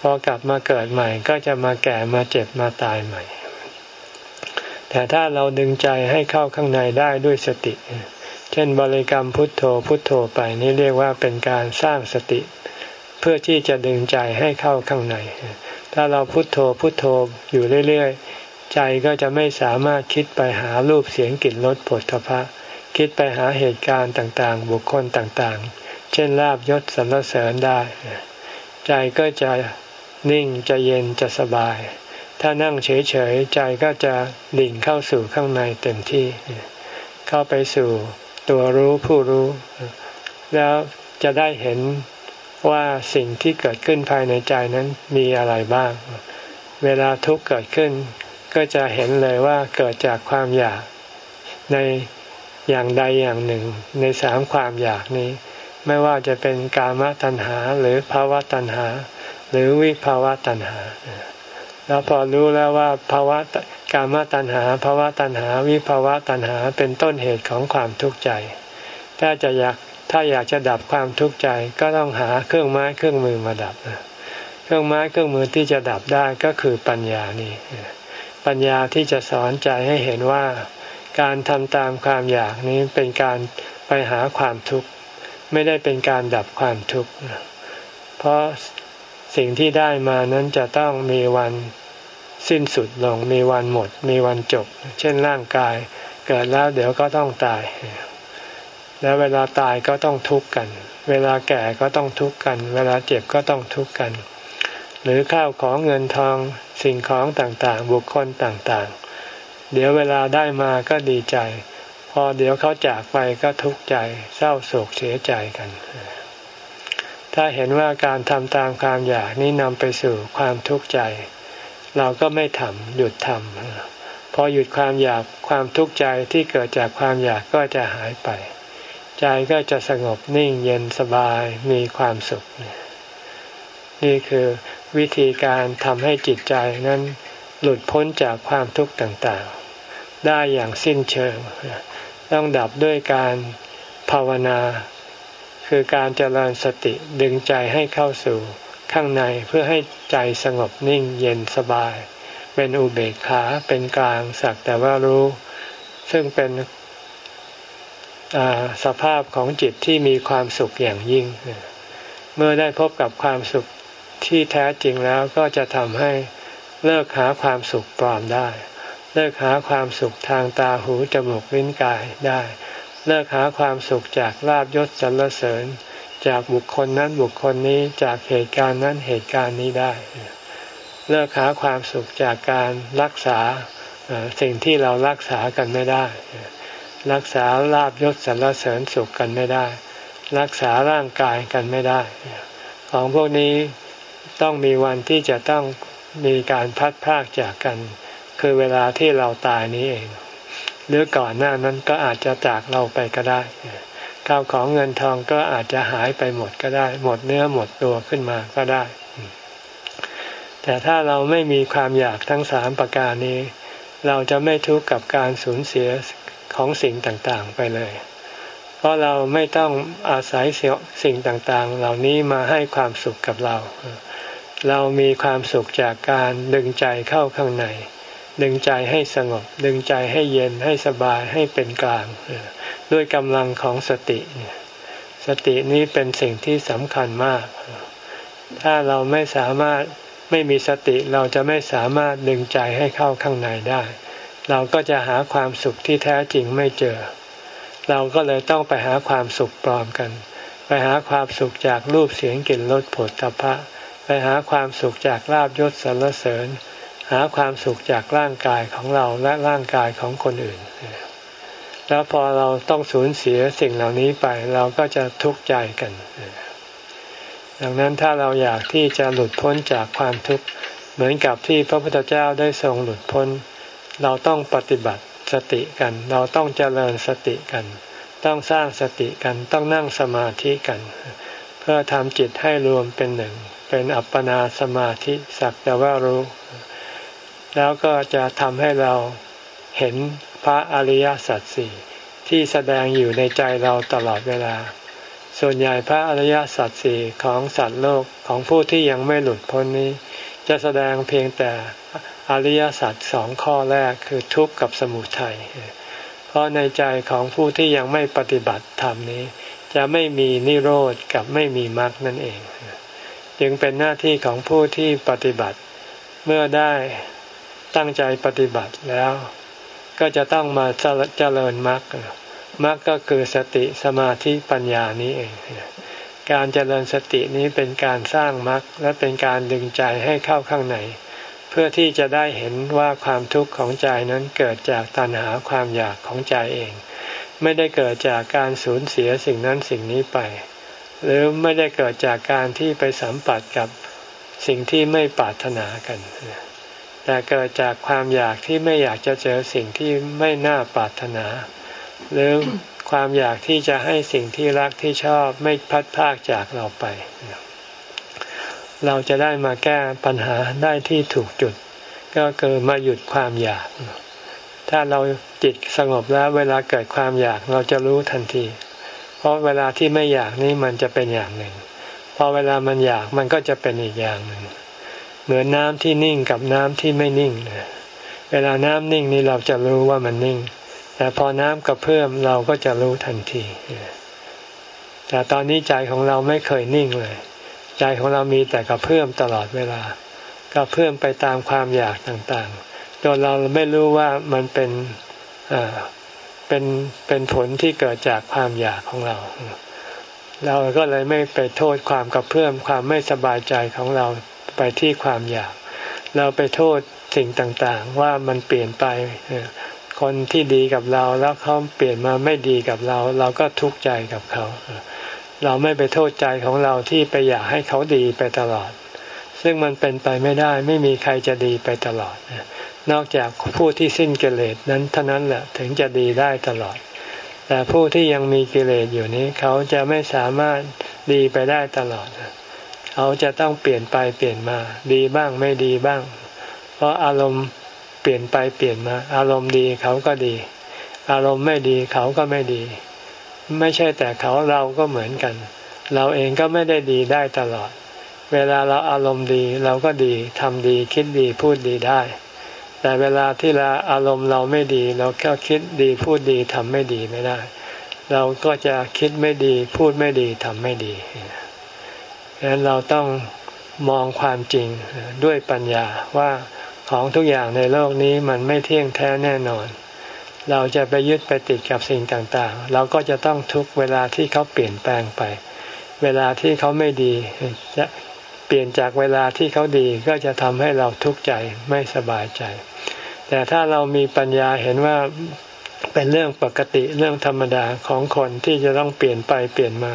พอกลับมาเกิดใหม่ ก็จะมาแก่มาเจ็บมาตายใหม่ แต่ถ้าเราดึงใจให้เข้าข้างในได้ด้วยสติ เช่นบริกรรมพุทโธพุทโธไปนี่เรียกว่าเป็นการสร้างสติ เพื่อที่จะดึงใจให้เข้าข้างใน ถ้าเราพุทโธพุทโธอยู่เรื่อยๆ ใจก็จะไม่สามารถคิดไปหารูปเสียงกลิ่นรสผลทพะ คิดไปหาเหตุการณ์ต่างๆ บุคคลต่างๆ เช่นลาบยศสรรเสริญได้ ใจก็จะนิ่งจะเย็นจะสบาย ถ้านั่งเฉยๆใจก็จะดิ่งเข้าสู่ข้างในเต็มที่ เข้าไปสู่ตัวรู้ผู้รู้ แล้วจะได้เห็นว่าสิ่งที่เกิดขึ้นภายในใจนั้นมีอะไรบ้าง เวลาทุกข์เกิดขึ้น ก็จะเห็นเลยว่าเกิดจากความอยากในอย่างใดอย่างหนึ่ง ในสามความอยากนี้ ไม่ว่าจะเป็นกามตัณหาหรือภาวะตัณหา หรือวิภาวะตัณหา แล้วพอรู้แล้วว่าภาวะกามตัณหาภาวะตัณหาวิภาวะตัณหาเป็นต้นเหตุของความทุกข์ใจ ถ้าจะอยากถ้าอยากจะดับความทุกข์ใจก็ต้องหาเครื่องไม้เครื่องมือมาดับ เครื่องไม้เครื่องมือที่จะดับได้ก็คือปัญญานี่ปัญญาที่จะสอนใจให้เห็นว่าการทำตามความอยากนี้เป็นการไปหาความทุกข์ ไม่ได้เป็นการดับความทุกข์เพราะ สิ่งที่ได้มานั้นจะต้องมีวันสิ้นสุดลง มีวันหมด มีวันจบ เช่นร่างกาย เกิดแล้วเดี๋ยวก็ต้องตาย แล้วเวลาตายก็ต้องทุกข์กัน เวลาแก่ก็ต้องทุกข์กัน เวลาเจ็บก็ต้องทุกข์กัน หรือข้าวของเงินทองสิ่งของต่างๆ บุคคลต่างๆ เดี๋ยวเวลาได้มาก็ดีใจ พอเดี๋ยวเขาจากไปก็ทุกข์ใจ เศร้าโศกเสียใจกัน ถ้าเห็นว่าการทำตามความอยากนี้นำไปสู่ความทุกข์ใจ เราก็ไม่ทำหยุดทำพอหยุดความอยากความทุกข์ใจที่เกิดจากความอยากก็จะหายไป ใจก็จะสงบนิ่งเย็นสบายมีความสุข นี่คือวิธีการทำให้จิตใจนั้นหลุดพ้นจากความทุกข์ต่างๆ ได้อย่างสิ้นเชิง ต้องดับด้วยการภาวนา คือการเจริญสติดึงใจให้เข้าสู่ข้างในเพื่อให้ใจสงบนิ่งเย็นสบาย เป็นอุเบกขาเป็นกลางสักแต่ว่ารู้ ซึ่งเป็นสภาพของจิตที่มีความสุขอย่างยิ่ง เมื่อได้พบกับความสุขที่แท้จริงแล้วก็จะทำให้เลิกหาความสุขปลอมได้ เลิกหาความสุขทางตาหูจมูกลิ้นกายได้ เลิกหาความสุขจากลาบยศสรรเสริญ จากบุคคลนั้นบุคคลนี้จากเหตุการณ์นั้นเหตุการณ์นี้ได้ เลิกหาความสุขจากการรักษาสิ่งที่เรารักษากันไม่ได้ รักษาลาบยศสรรเสริญสุขกันไม่ได้ รักษาร่างกายกันไม่ได้ ของพวกนี้ต้องมีวันที่จะต้องมีการพัดพากจากกัน คือเวลาที่เราตายนี้เอง หรือก่อนหน้านั้นก็อาจจะจากเราไปก็ได้ข้าวของเงินทองก็อาจจะหายไปหมดก็ได้ หมดเนื้อหมดตัวขึ้นมาก็ได้ แต่ถ้าเราไม่มีความอยากทั้งสามประการนี้ เราจะไม่ทุกข์กับการสูญเสียของสิ่งต่างๆไปเลย เพราะเราไม่ต้องอาศัยสิ่งต่างๆ เหล่านี้มาให้ความสุขกับเรา เรามีความสุขจากการดึงใจเข้าข้างใน ดึงใจให้สงบ ดึงใจให้เย็นให้สบายให้เป็นกลาง ด้วยกำลังของสติ สตินี้เป็นสิ่งที่สำคัญมาก ถ้าเราไม่สามารถไม่มีสติเราจะไม่สามารถดึงใจให้เข้าข้างในได้ เราก็จะหาความสุขที่แท้จริงไม่เจอ เราก็เลยต้องไปหาความสุขปลอมกัน ไปหาความสุขจากรูปเสียงกลิ่นรสผลตภะไปหาความสุขจากลาบยศสรรเสริญ หาความสุขจากร่างกายของเราและร่างกายของคนอื่น แล้วพอเราต้องสูญเสียสิ่งเหล่านี้ไปเราก็จะทุกข์ใจกัน ดังนั้นถ้าเราอยากที่จะหลุดพ้นจากความทุกข์เหมือนกับที่พระพุทธเจ้าได้ทรงหลุดพ้น เราต้องปฏิบัติสติกัน เราต้องเจริญสติกัน ต้องสร้างสติกันต้องนั่งสมาธิกัน เพื่อทำจิตให้รวมเป็นหนึ่ง เป็นอัปปนาสมาธิสักแต่ว่ารู้ แล้วก็จะทำให้เราเห็นพระอริยสัจสี่ที่แสดงอยู่ในใจเราตลอดเวลา ส่วนใหญ่พระอริยสัจสี่ของสัตว์โลกของผู้ที่ยังไม่หลุดพ้นนี้ จะแสดงเพียงแต่อริยสัจสองข้อแรกคือทุกข์กับสมุทัย เพราะในใจของผู้ที่ยังไม่ปฏิบัติธรรมนี้ จะไม่มีนิโรธกับไม่มีมรรคนั่นเอง จึงเป็นหน้าที่ของผู้ที่ปฏิบัติเมื่อได้ ตั้งใจปฏิบัติแล้ว ก็จะต้องมาเจริญมรรคมรรคก็คือสติสมาธิปัญญานี้เองการเจริญสตินี้เป็นการสร้างมรรคและเป็นการดึงใจให้เข้าข้างใน เพื่อที่จะได้เห็นว่าความทุกข์ของใจนั้นเกิดจากตัณหาความอยากของใจเอง ไม่ได้เกิดจากการสูญเสียสิ่งนั้นสิ่งนี้ไป หรือไม่ได้เกิดจากการที่ไปสัมผัสกับสิ่งที่ไม่ปรารถนากัน แต่เกิดจากความอยากที่ไม่อยากจะเจอสิ่งที่ไม่น่าปรารถนา หรือความอยากที่จะให้สิ่งที่รักที่ชอบไม่พัดพากจากเราไป เราจะได้มาแก้ปัญหาได้ที่ถูกจุด ก็คือมาหยุดความอยาก ถ้าเราจิตสงบแล้วเวลาเกิดความอยากเราจะรู้ทันที เพราะเวลาที่ไม่อยากนี่มันจะเป็นอย่างหนึ่ง พอเวลามันอยากมันก็จะเป็นอีกอย่างหนึ่ง เหมือนน้ำที่นิ่งกับน้ำที่ไม่นิ่ง เวลาน้ำนิ่งนี่เราจะรู้ว่ามันนิ่ง แต่พอน้ำกระเพื่อมเราก็จะรู้ทันที แต่ตอนนี้ใจของเราไม่เคยนิ่งเลย ใจของเรามีแต่กระเพื่อมตลอดเวลากระเพื่อมไปตามความอยากต่างๆจนเราไม่รู้ว่ามันเป็นเป็นเป็นผลที่เกิดจากความอยากของเรา เราก็เลยไม่ไปโทษความกระเพื่อมความไม่สบายใจของเรา ไปที่ความอยาก เราไปโทษสิ่งต่างๆ ว่ามันเปลี่ยนไปคนที่ดีกับเราแล้วเขาเปลี่ยนมาไม่ดีกับเรา เราก็ทุกข์ใจกับเขา เราไม่ไปโทษใจของเราที่ไปอยากให้เขาดีไปตลอด ซึ่งมันเป็นไปไม่ได้ไม่มีใครจะดีไปตลอด นอกจากผู้ที่สิ้นกิเลสนั้นเท่านั้นแหละถึงจะดีได้ตลอด แต่ผู้ที่ยังมีกิเลสอยู่นี้เขาจะไม่สามารถดีไปได้ตลอด เขาจะต้องเปลี่ยนไปเปลี่ยนมา ดีบ้างไม่ดีบ้าง เพราะอารมณ์เปลี่ยนไปเปลี่ยนมา อารมณ์ดีเขาก็ดี อารมณ์ไม่ดีเขาก็ไม่ดี ไม่ใช่แต่เขาเราก็เหมือนกัน เราเองก็ไม่ได้ดีได้ตลอด เวลาเราอารมณ์ดีเราก็ดีทำดีคิดดีพูดดีได้แต่เวลาที่เราอารมณ์เราไม่ดี เราก็คิดดีพูดดีทำไม่ดีไม่ได้ เราก็จะคิดไม่ดี พูดไม่ดีทำไม่ดี ดังนั้นเราต้องมองความจริงด้วยปัญญาว่าของทุกอย่างในโลกนี้มันไม่เที่ยงแท้แน่นอน เราจะไปยึดไปติดกับสิ่งต่างๆ เราก็จะต้องทุกเวลาที่เขาเปลี่ยนแปลงไป เวลาที่เขาไม่ดีจะเปลี่ยนจากเวลาที่เขาดีก็จะทำให้เราทุกข์ใจไม่สบายใจ แต่ถ้าเรามีปัญญาเห็นว่าเป็นเรื่องปกติเรื่องธรรมดาของคนที่จะต้องเปลี่ยนไปเปลี่ยนมา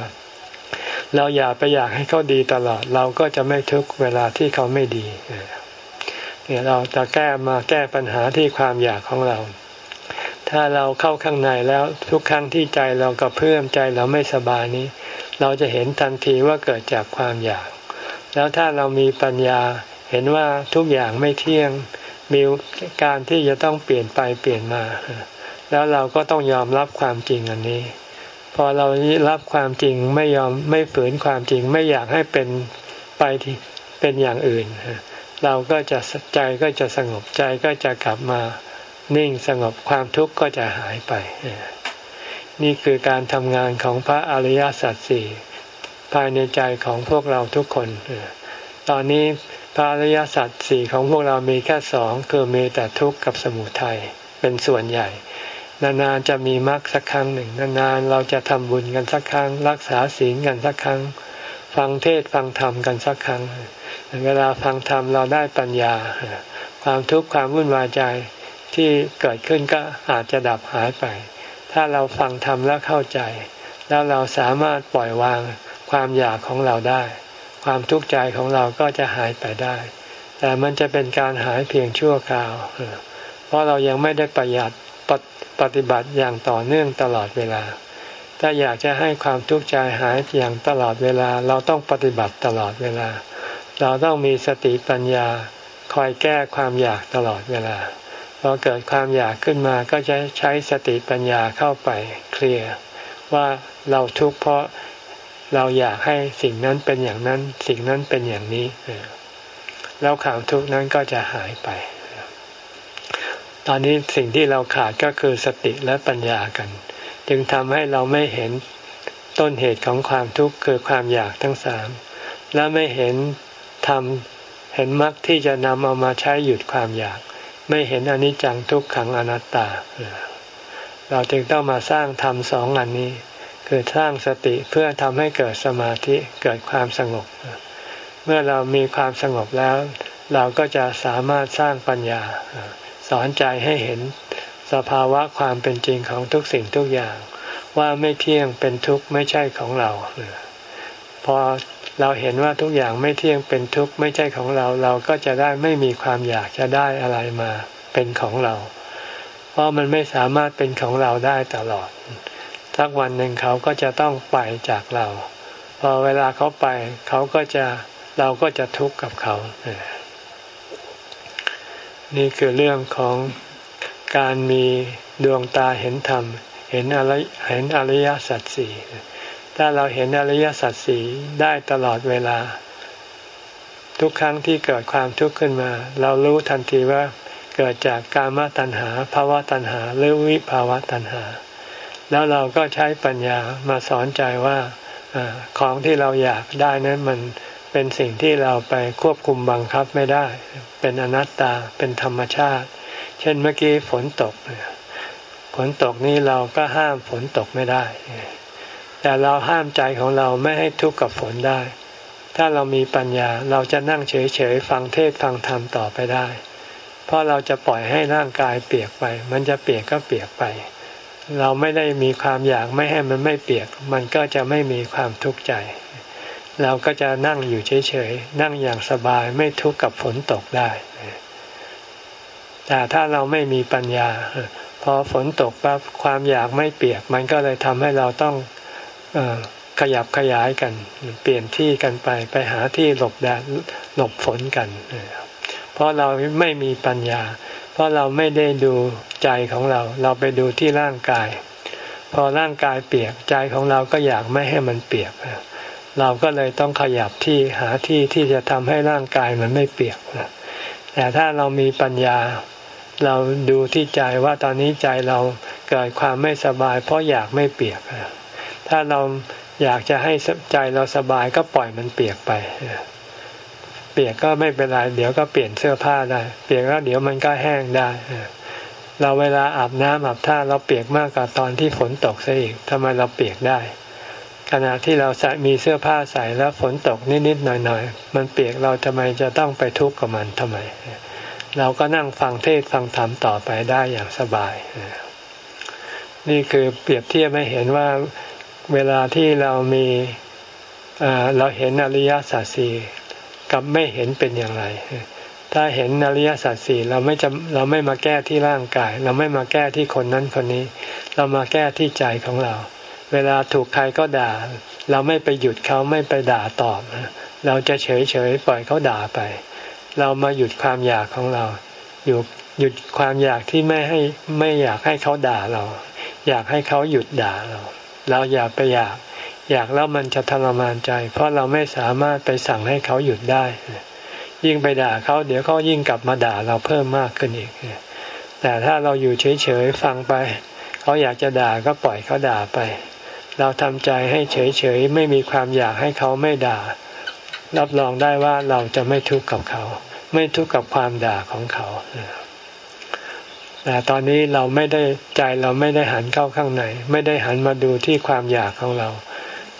เราอย่าไปอยากให้เขาดีตลอด เราก็จะไม่ทุกเวลาที่เขาไม่ดีเนี่ยเราจะแก้มาแก้ปัญหาที่ความอยากของเรา ถ้าเราเข้าข้างในแล้วทุกครั้งที่ใจเรากระเพื่อมใจเราไม่สบายนี้ เราจะเห็นทันทีว่าเกิดจากความอยาก แล้วถ้าเรามีปัญญาเห็นว่าทุกอย่างไม่เที่ยงมีการที่จะต้องเปลี่ยนไปเปลี่ยนมา แล้วเราก็ต้องยอมรับความจริงอันนี้ อเรารับความจริงไม่ยอมไม่ฝืนความจริงไม่อยากให้เป็นไปที่เป็นอย่างอื่น เราก็จะใจก็จะสงบใจก็จะกลับมานิ่งสงบความทุกข์ก็จะหายไป นี่คือการทำงานของพระอริยสัจสี่ภายในใจของพวกเราทุกคน ตอนนี้พระอริยสัจสี่ของพวกเรามีแค่สองคือมีแต่ทุกข์กับสมุทัยเป็นส่วนใหญ่ นานๆจะมีมรรคสักครั้งหนึ่ง นานๆเราจะทำบุญกันสักครั้ง รักษาศีลกันสักครั้ง ฟังเทศฟังธรรมกันสักครั้ง เวลาฟังธรรมเราได้ปัญญา ความทุกข์ความวุ่นวายใจที่เกิดขึ้นก็อาจจะดับหายไป ถ้าเราฟังธรรมแล้วเข้าใจ แล้วเราสามารถปล่อยวางความอยากของเราได้ ความทุกข์ใจของเราก็จะหายไปได้ แต่มันจะเป็นการหายเพียงชั่วคราว เพราะเรายังไม่ได้ประหยัด ปฏิบัติอย่างต่อเนื่องตลอดเวลา ถ้าอยากจะให้ความทุกข์ใจหายอย่างตลอดเวลา เราต้องปฏิบัติตลอดเวลา เราต้องมีสติปัญญาคอยแก้ความอยากตลอดเวลาพอเกิดความอยากขึ้นมาก็จะใช้สติปัญญาเข้าไปเคลียร์ว่าเราทุกข์เพราะเราอยากให้สิ่งนั้นเป็นอย่างนั้น สิ่งนั้นเป็นอย่างนี้ แล้วความทุกข์นั้นก็จะหายไป ตอนนี้สิ่งที่เราขาดก็คือสติและปัญญากัน จึงทำให้เราไม่เห็นต้นเหตุของความทุกข์คือความอยากทั้งสามและไม่เห็นทำเห็นมรรคที่จะนำเอามาใช้หยุดความอยาก ไม่เห็นอนิจจังทุกขังอนัตตา เราจึงต้องมาสร้างธรรมสองอันนี้ คือสร้างสติเพื่อทำให้เกิดสมาธิเกิดความสงบ เมื่อเรามีความสงบแล้ว เราก็จะสามารถสร้างปัญญา สอนใจให้เห็นสภาวะความเป็นจริงของทุกสิ่งทุกอย่าง ว่าไม่เที่ยงเป็นทุกข์ไม่ใช่ของเราพอเราเห็นว่าทุกอย่างไม่เที่ยงเป็นทุกข์ไม่ใช่ของเราเราก็จะได้ไม่มีความอยากจะได้อะไรมาเป็นของเรา เพราะมันไม่สามารถเป็นของเราได้ตลอด สักวันหนึ่งเขาก็จะต้องไปจากเรา พอเวลาเขาไปเขาก็จะเราก็จะทุกข์กับเขา นี่คือเรื่องของการมีดวงตาเห็นธรรม เห็นอริเห็นอริยสัจสี่ถ้าเราเห็นอริยสัจสีได้ตลอดเวลา ทุกครั้งที่เกิดความทุกข์ขึ้นมา เรารู้ทันทีว่าเกิดจากกามตัณหาภาวะตัณหาหรือวิภาวะตัณหา แล้วเราก็ใช้ปัญญามาสอนใจว่าอของที่เราอยากได้นั้นมัน เป็นสิ่งที่เราไปควบคุมบังคับไม่ได้ เป็นอนัตตาเป็นธรรมชาติ เช่นเมื่อกี้ฝนตกฝนตกนี่เราก็ห้ามฝนตกไม่ได้ แต่เราห้ามใจของเราไม่ให้ทุกข์กับฝนได้ ถ้าเรามีปัญญาเราจะนั่งเฉยๆฟังเทศฟังธรรมต่อไปได้ เพราะเราจะปล่อยให้ร่างกายเปียกไป มันจะเปียกก็เปียกไป เราไม่ได้มีความอยากไม่ให้มันไม่เปียก มันก็จะไม่มีความทุกข์ใจ เราก็จะนั่งอยู่เฉยๆ นั่งอย่างสบายไม่ทุกข์กับฝนตกได้ แต่ถ้าเราไม่มีปัญญา พอฝนตกปั๊บความอยากไม่เปียก มันก็เลยทำให้เราต้องขยับขยายกัน เปลี่ยนที่กันไปไปหาที่หลบแดดหลบฝนกัน เพราะเราไม่มีปัญญา เพราะเราไม่ได้ดูใจของเรา เราไปดูที่ร่างกาย พอร่างกายเปียกใจของเราก็อยากไม่ให้มันเปียก เราก็เลยต้องขยับที่หาที่ที่จะทำให้ร่างกายมันไม่เปียกแต่ถ้าเรามีปัญญา เราดูที่ใจว่าตอนนี้ใจเราเกิดความไม่สบาย เพราะอยากไม่เปียก ถ้าเราอยากจะให้ใจเราสบายก็ปล่อยมันเปียกไป เปียกก็ไม่เป็นไร เดี๋ยวก็เปลี่ยนเสื้อผ้าได้ เปียกแล้วเดี๋ยวมันก็แห้งได้เราเวลาอาบน้ำอาบท่าเราเปียกมากกว่าตอนที่ฝนตกซะอีกทำไมเราเปียกได้ ขณะที่เราใส่มีเสื้อผ้าใส่แล้วฝนตกนิดๆหน่อยๆ มันเปียกเราทำไมจะต้องไปทุกข์กับมันทำไม เราก็นั่งฟังเทศฟังธรรมต่อไปได้อย่างสบาย นี่คือเปรียบเทียบให้เห็นว่าเวลาที่เรามีเราเห็นอริยสัจสี่กับไม่เห็นเป็นอย่างไร ถ้าเห็นอริยสัจสี่เราไม่จะเราไม่มาแก้ที่ร่างกาย เราไม่มาแก้ที่คนนั้นคนนี้ เรามาแก้ที่ใจของเรา เวลาถูกใครก็ด่า เราไม่ไปหยุดเขาไม่ไปด่าตอบ เราจะเฉยเฉยปล่อยเขาด่าไป เรามาหยุดความอยากของเรา หยุดหยุดความอยากที่ไม่ให้ไม่อยากให้เขาด่าเรา อยากให้เขาหยุดด่าเรา เราอย่าไปอยาก อยากแล้วมันจะทรมานใจ เพราะเราไม่สามารถไปสั่งให้เขาหยุดได้ ยิ่งไปด่าเขาเดี๋ยวเขายิ่งกลับมาด่าเราเพิ่มมากขึ้นอีก แต่ถ้าเราอยู่เฉยๆฟังไป เขาอยากจะด่าก็ปล่อยเขาด่าไป เราทำใจให้เฉยๆไม่มีความอยากให้เขาไม่ด่า รับรองได้ว่าเราจะไม่ทุกข์กับเขา ไม่ทุกข์กับความด่าของเขาแต่ตอนนี้เราไม่ได้ใจเราไม่ได้หันเข้าข้างใน ไม่ได้หันมาดูที่ความอยากของเรา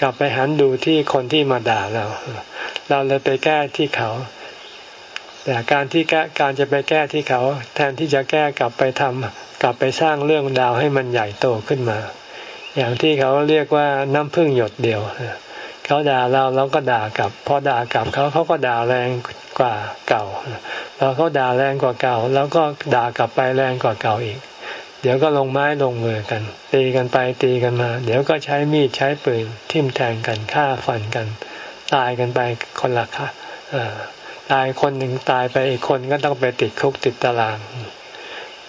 กลับไปหันดูที่คนที่มาด่าเรา เราเลยไปแก้ที่เขา แต่การที่แก้การจะไปแก้ที่เขา แทนที่จะแก้กลับไปทำกลับไปสร้างเรื่องดาวให้มันใหญ่โตขึ้นมา อย่างที่เขาเรียกว่าน้ำพึ่งหยดเดียวเขาด่าเราเราก็ด่ากลับ พอด่ากลับเขาเขาก็ด่าแรงกว่าเก่าพอเขาด่าแรงกว่าเก่า แล้วก็ด่ากลับไปแรงกว่าเก่าอีก เดี๋ยวก็ลงไม้ลงมือกัน ตีกันไปตีกันมา เดี๋ยวก็ใช้มีดใช้ปืนทิ่มแทงกันฆ่าฟันกัน ตายกันไปคนละค่ะตายคนหนึ่งตายไปอีกคนก็ต้องไปติดคุกติดตาราง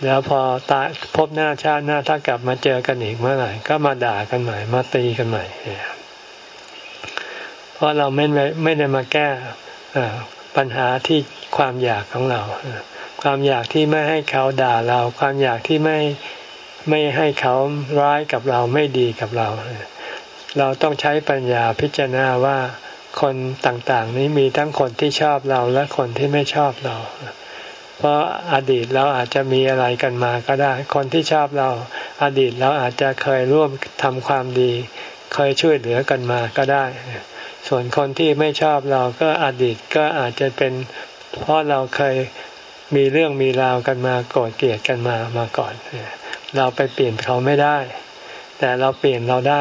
แล้วพอตายพบหน้าชาติหน้าถ้ากลับมาเจอกันอีกเมื่อไหร่ก็มาด่ากันใหม่ มาตีกันใหม่เพราะเราไม่ไม่ได้มาแก้ปัญหาที่ความอยากของเรา ความอยากที่ไม่ให้เขาด่าเรา ความอยากที่ไม่ไม่ให้เขาร้ายกับเราไม่ดีกับเรา เราต้องใช้ปัญญาพิจารณาว่าคนต่างๆ นี้มีทั้งคนที่ชอบเราและคนที่ไม่ชอบเรา เพราะอดีตเราอาจจะมีอะไรกันมาก็ได้ คนที่ชอบเราอดีตเราอาจจะเคยร่วมทำความดี เคยช่วยเหลือกันมาก็ได้ ส่วนคนที่ไม่ชอบเราก็อดีตก็อาจจะเป็นเพราะเราเคยมีเรื่องมีราวกันมาโกรธเกลียดกันมามาก่อน เราไปเปลี่ยนเขาไม่ได้ แต่เราเปลี่ยนเราได้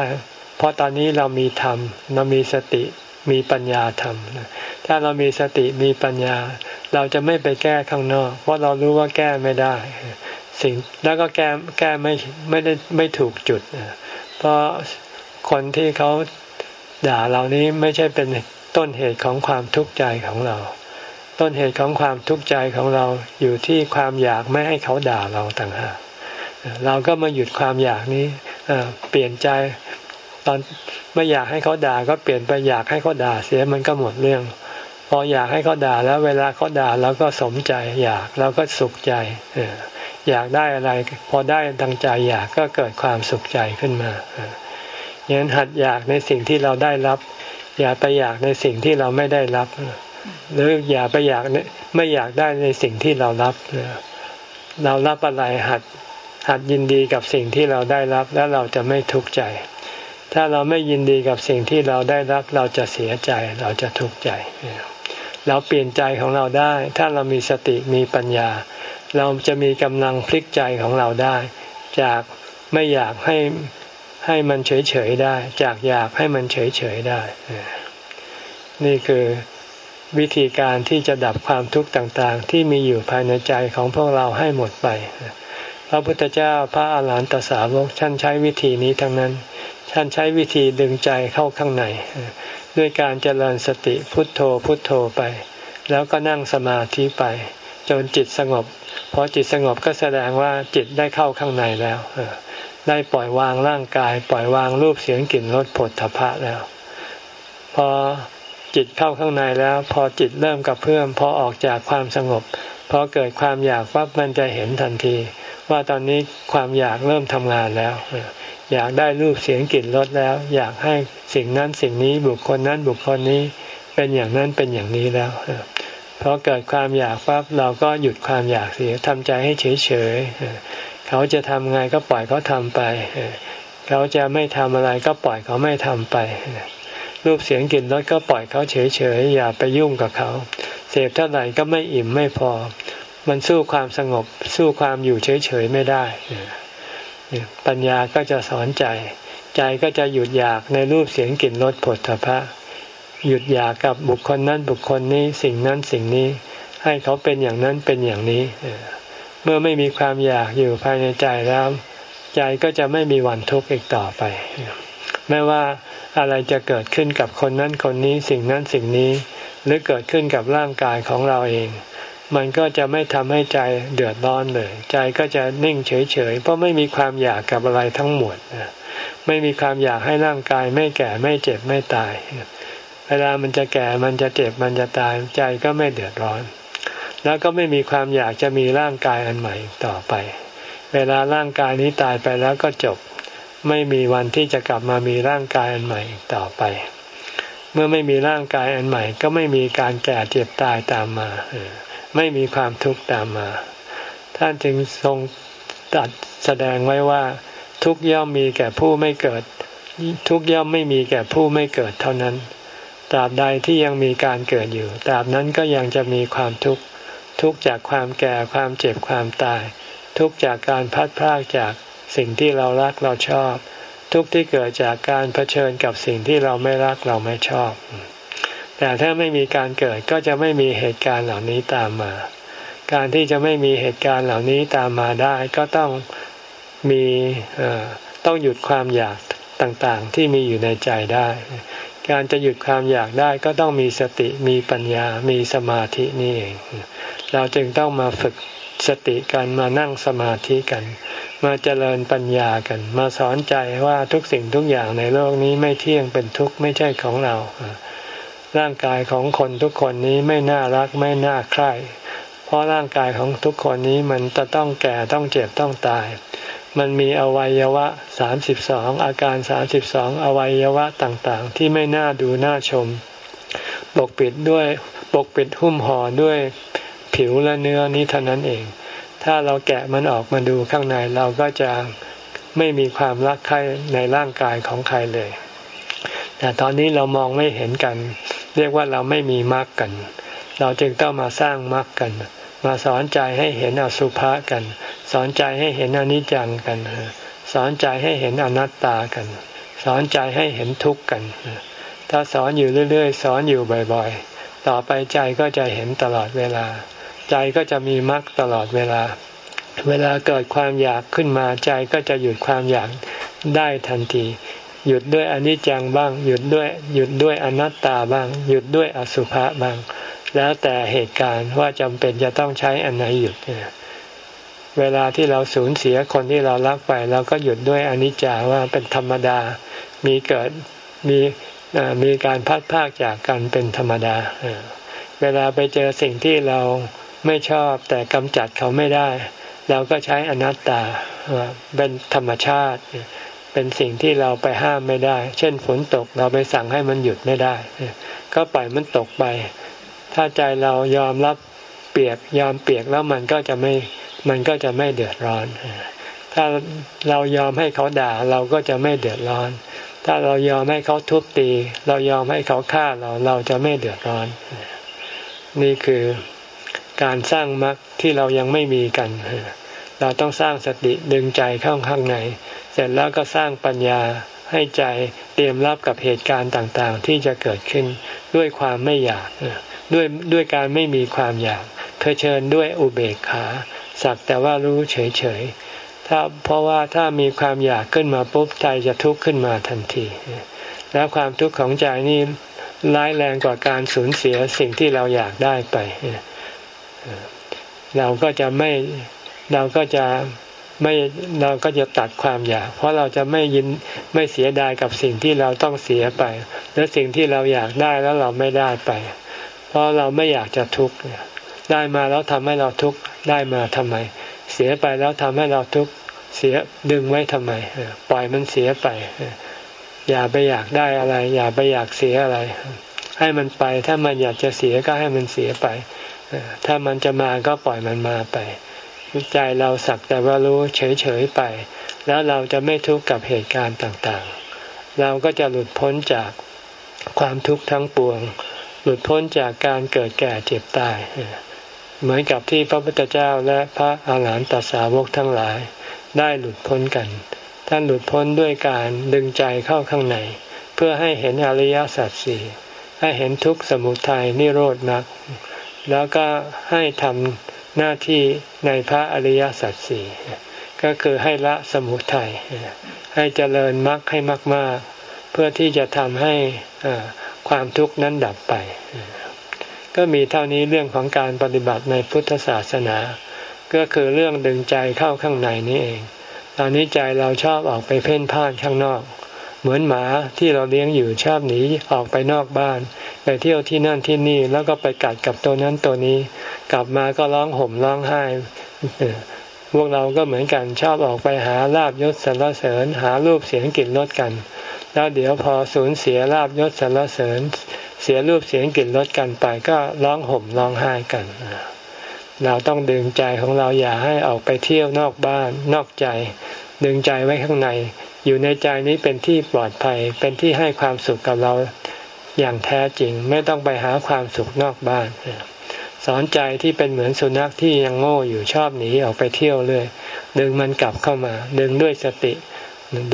เพราะตอนนี้เรามีธรรมเรามีสติ มีปัญญาธรรมถ้าเรามีสติมีปัญญา เราจะไม่ไปแก้ข้างนอก เพราะเรารู้ว่าแก้ไม่ได้ สิ่งแล้วก็แก้แก้ไม่ไม่ได้ไม่ถูกจุด เพราะคนที่เขาด่าเรานี้ไม่ใช่เป็นต้นเหตุของความทุกข์ใจของเรา ต้นเหตุของความทุกข์ใจของเราอยู่ที่ความอยากไม่ให้เขาด่าเราต่างหากเราก็มาหยุดความอยากนี้เปลี่ยนใจ ตอนไม่อยากให้เขาด่าก็เปลี่ยนไปอยากให้เขาด่าเสียมันก็หมดเรื่อง พออยากให้เขาด่าแล้วเวลาเขาด่าเราก็สมใจ อยากเราก็สุขใจอยากได้อะไร พอได้ดังใจอยากก็เกิดความสุขใจขึ้นมาอย่างนั้นหัดอยากในสิ่งที่เราได้รับ อย่าไปอยากในสิ่งที่เราไม่ได้รับ หรืออย่าไปอยากไม่อยากได้ในสิ่งที่เรารับเรารับอะไรหัดหัดยินดีกับสิ่งที่เราได้รับแล้วเราจะไม่ทุกข์ใจ ถ้าเราไม่ยินดีกับสิ่งที่เราได้รับเราจะเสียใจเราจะทุกข์ใจ เราเปลี่ยนใจของเราได้ ถ้าเรามีสติมีปัญญา เราจะมีกำลังพลิกใจของเราได้ จากไม่อยากให้ให้มันเฉยๆได้ จากอยากให้มันเฉยๆได้ นี่คือวิธีการที่จะดับความทุกข์ต่างๆ ที่มีอยู่ภายในใจของพวกเราให้หมดไป พระพุทธเจ้าพระอาหารหันตสาวกท่านใช้วิธีนี้ทั้งนั้น ท่านใช้วิธีดึงใจเข้าข้างใน ด้วยการเจริญสติพุทโธพุทโธไป แล้วก็นั่งสมาธิไป จนจิตสงบพอจิตสงบก็แสดงว่าจิตได้เข้าข้างในแล้วได้ปล่อยวางร่างกาย ปล่อยวางรูปเสียงกลิ่นรสผลถภะแล้ว พอจิตเข้าข้างในแล้ว พอจิตเริ่มกับเพื่อมพอออกจากความสงบพอเกิดความอยากปั๊บมันจะเห็นทันที ว่าตอนนี้ความอยากเริ่มทำงานแล้ว อยากได้รูปเสียงกลิ่นรสแล้ว อยากให้สิ่งนั้นสิ่งนี้บุคคลนั้นบุคคลนี้เป็นอย่างนั้นเป็นอย่างนี้แล้วพอเกิดความอยากปั๊บเราก็หยุดความอยากเสียทำใจให้เฉยเฉยเขาจะทำไงก็ปล่อยเขาทำไปเขาจะไม่ทำอะไรก็ปล่อยเขาไม่ทำไปรูปเสียงกลิ่นรสก็ปล่อยเขาเฉยเฉยอย่าไปยุ่งกับเขาเสพเท่าไหร่ก็ไม่อิ่มไม่พอ มันสู้ความสงบ สู้ความอยู่เฉยเฉยไม่ได้ ปัญญาก็จะสอนใจ ใจก็จะหยุดอยากในรูปเสียงกลิ่นรสผลถภะหยุดอยากกับบุคคลนั้นบุคคลนี้สิ่งนั้นสิ่งนี้ ให้เขาเป็นอย่างนั้นเป็นอย่างนี้ เมื่อไม่มีความอยากอยู่ภายในใจแล้ว ใจก็จะไม่มีวันทุกข์อีกต่อไป ไม่ว่าอะไรจะเกิดขึ้นกับคนนั้นคนนี้สิ่งนั้นสิ่งนี้ หรือเกิดขึ้นกับร่างกายของเราเอง มันก็จะไม่ทำให้ใจเดือดร้อนเลย ใจก็จะนิ่งเฉยๆ เพราะไม่มีความอยากกับอะไรทั้งหมดไม่มีความอยากให้ร่างกาย ไม่แก่ไม่เจ็บไม่ตาย เวลามันจะแก่มันจะเจ็บมันจะตาย ใจก็ไม่เดือดร้อน แล้วก็ไม่มีความอยากจะมีร่างกายอันใหม่ต่อไป เวลาร่างกายนี้ตายไปแล้วก็จบ ไม่มีวันที่จะกลับมามีร่างกายอันใหม่ต่อไป เมื่อไม่มีร่างกายอันใหม่ ก็ไม่มีการแก่เจ็บตายตามมา ไม่มีความทุกข์ตามมา ท่านจึงทรงตัดแสดงไว้ว่า ทุกย่อมมีแก่ผู้ไม่เกิด ทุกย่อมไม่มีแก่ผู้ไม่เกิดเท่านั้นตราบใดที่ยังมีการเกิดอยู่ตราบนั้นก็ยังจะมีความทุกข์ทุกจากความแก่ความเจ็บความตาย ทุกจากการพัดพรากจากสิ่งที่เรารักเราชอบ ทุกที่เกิดจากการเผชิญกับสิ่งที่เราไม่รักเราไม่ชอบ แต่ถ้าไม่มีการเกิดก็จะไม่มีเหตุการณ์เหล่านี้ตามมา การที่จะไม่มีเหตุการณ์เหล่านี้ตามมาได้ก็ต้องมีต้องหยุดความอยากต่างๆ ที่มีอยู่ในใจได้ การจะหยุดความอยากได้ก็ต้องมีสติมีปัญญามีสมาธินี่เอง เราจึงต้องมาฝึกสติกันมานั่งสมาธิกัน มาเจริญปัญญากัน มาสอนใจว่าทุกสิ่งทุกอย่างในโลกนี้ไม่เที่ยงเป็นทุกข์ไม่ใช่ของเรา ร่างกายของคนทุกคนนี้ไม่น่ารักไม่น่าใคร่เพราะร่างกายของทุกคนนี้มันจะต้องแก่ต้องเจ็บต้องตาย มันมีอวัยวะสามสิบสองอาการสามสิบสองอวัยวะต่างๆ ที่ไม่น่าดูน่าชม ปกปิดด้วยปกปิดหุ้มห่อด้วยผิวและเนื้อนี้เท่านั้นเอง ถ้าเราแกะมันออกมาดูข้างในเราก็จะไม่มีความรักใครในร่างกายของใครเลย แต่ตอนนี้เรามองไม่เห็นกัน เรียกว่าเราไม่มีมรรคกัน เราจึงต้องมาสร้างมรรคกัน มาสอนใจให้เห็นอสุภะกัน สอนใจให้เห็นอนิจจังกัน สอนใจให้เห็นอนัตตากัน สอนใจให้เห็นทุกข์กัน ถ้าสอนอยู่เรื่อยๆ สอนอยู่บ่อยๆ ต่อไปใจก็จะเห็นตลอดเวลา ใจก็จะมีมรรคตลอดเวลา เวลาเกิดความอยากขึ้นมาใจก็จะหยุดความอยากได้ทันที หยุดด้วยอนิจจังบ้าง หยุดด้วยหยุดด้วยอนัตตาบ้าง หยุดด้วยอสุภะบ้าง แล้วแต่เหตุการณ์ว่าจำเป็นจะต้องใช้อันไหนหยุดเวลาที่เราสูญเสียคนที่เรารักไปเราก็หยุดด้วยอนิจจาว่าเป็นธรรมดา มีเกิดมีมีการพัดพากจากกันเป็นธรรมดา เวลาไปเจอสิ่งที่เราไม่ชอบแต่กำจัดเขาไม่ได้ เราก็ใช้อนัตตาเป็นธรรมชาติ เป็นสิ่งที่เราไปห้ามไม่ได้ เช่นฝนตกเราไปสั่งให้มันหยุดไม่ได้ ก็ปล่อยมันตกไป ถ้าใจเรายอมรับเปียกยอมเปียกแล้วมันก็จะไม่มันก็จะไม่เดือดร้อน ถ้าเรายอมให้เขาด่าเราก็จะไม่เดือดร้อน ถ้าเรายอมให้เขาทุบตี เรายอมให้เขาฆ่าเราเราจะไม่เดือดร้อน นี่คือการสร้างมรรคที่เรายังไม่มีกัน เราต้องสร้างสติดึงใจเข้าข้างใน ร็จแล้วก็สร้างปัญญาให้ใจเตรียมรับกับเหตุการณ์ต่างๆ ที่จะเกิดขึ้นด้วยความไม่อยากด้วยด้วยการไม่มีความอยากเผชิญด้วยอุเบกขาสักแต่ว่ารู้เฉยๆถ้าเพราะว่าถ้ามีความอยากขึ้นมาปุ๊บใจจะทุกข์ขึ้นมาทันที แล้วความทุกข์ของใจนี่ร้ายแรงกว่าการสูญเสียสิ่งที่เราอยากได้ไป เราก็จะไม่เราก็จะ ไม่เราก็จะตัดความอยาก เพราะเราจะไม่ยินไม่เสียดายกับสิ่งที่เราต้องเสียไปและสิ่งที่เราอยากได้แล้วเราไม่ได้ไป เพราะเราไม่อยากจะทุกข์ได้มาแล้วทำให้เราทุกข์ได้มาทำไม เสียไปแล้วทำให้เราทุกข์เสียดึงไว้ทำไมปล่อยมันเสียไป อย่าไปอยากได้อะไร อย่าไปอยากเสียอะไร ให้มันไปถ้ามันอยากจะเสียก็ให้มันเสียไปถ้ามันจะมาก็ปล่อยมันมาไป ใจเราสักแต่ว่ารู้เฉยๆไป แล้วเราจะไม่ทุกข์กับเหตุการณ์ต่างๆ เราก็จะหลุดพ้นจากความทุกข์ทั้งปวง หลุดพ้นจากการเกิดแก่เจ็บตาย เหมือนกับที่พระพุทธเจ้าและพระอาหารหันตสาวกทั้งหลาย ได้หลุดพ้นกัน ท่านหลุดพ้นด้วยการดึงใจเข้าข้างใน เพื่อให้เห็นอริยสัจสี่ให้เห็นทุกข์สมุทัยนิโรธมรรคแล้วก็ให้ทำ หน้าที่ในพระอริยสัจสี่ก็คือให้ละสมุทัยให้เจริญมรรคให้มาก ๆ เพื่อที่จะทำให้ความทุกข์นั้นดับไป ก็มีเท่านี้เรื่องของการปฏิบัติในพุทธศาสนา ก็คือเรื่องดึงใจเข้าข้างในนี้เอง ตอนนี้ใจเราชอบออกไปเพ่นพ่านข้างนอก เหมือนหมาที่เราเลี้ยงอยู่ชอบหนีออกไปนอกบ้าน ไปเที่ยวที่นั่นที่นี่แล้วก็ไปกัดกับตัวนั้นตัวนี้ กลับมาก็ร้องห่มร้องไห้พวกเราก็เหมือนกันชอบออกไปหาลาบยศสรรเสริญ หารูปเสียงกลิ่นรสกัน แล้วเดี๋ยวพอสูญเสียลาบยศสรรเสริญ เสียรูปเสียงกลิ่นรสกันไปก็ร้องห่มร้องไห้กัน เราต้องดึงใจของเราอย่าให้ออกไปเที่ยวนอกบ้านนอกใจ ดึงใจไว้ข้างใน อยู่ในใจนี้เป็นที่ปลอดภัย เป็นที่ให้ความสุขกับเราอย่างแท้จริง ไม่ต้องไปหาความสุขนอกบ้าน สอนใจที่เป็นเหมือนสุนัขที่ยังโง่อยู่ชอบหนีออกไปเที่ยวเลย ดึงมันกลับเข้ามา ดึงด้วยสติ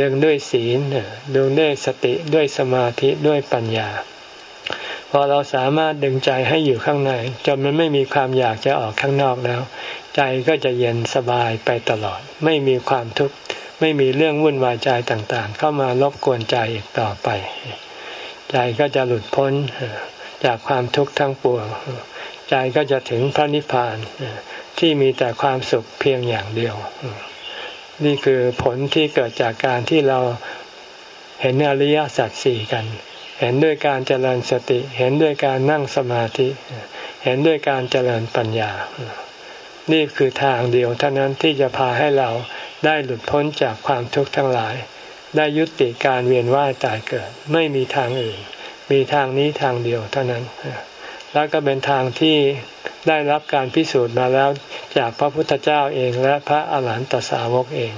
ดึงด้วยศีลดึงด้วยสติด้วยสมาธิด้วยปัญญา พอเราสามารถดึงใจให้อยู่ข้างในจนมันไม่มีความอยากจะออกข้างนอกแล้ว ใจก็จะเย็นสบายไปตลอด ไม่มีความทุกข์ ไม่มีเรื่องวุ่นวายใจต่างๆ เข้ามารบกวนใจอีกต่อไป ใจก็จะหลุดพ้นจากความทุกข์ทั้งปวงใจก็จะถึงพระนิพพานที่มีแต่ความสุขเพียงอย่างเดียว นี่คือผลที่เกิดจากการที่เราเห็นอริยสัจสี่กัน เห็นด้วยการเจริญสติ เห็นด้วยการนั่งสมาธิ เห็นด้วยการเจริญปัญญา นี่คือทางเดียวเท่านั้นที่จะพาให้เรา ได้หลุดพ้นจากความทุกข์ทั้งหลาย ได้ยุติการเวียนว่ายตายเกิด ไม่มีทางอื่น มีทางนี้ทางเดียวเท่านั้น แล้วก็เป็นทางที่ได้รับการพิสูจน์มาแล้วจากพระพุทธเจ้าเองและพระอาหารหันตสาวกเอง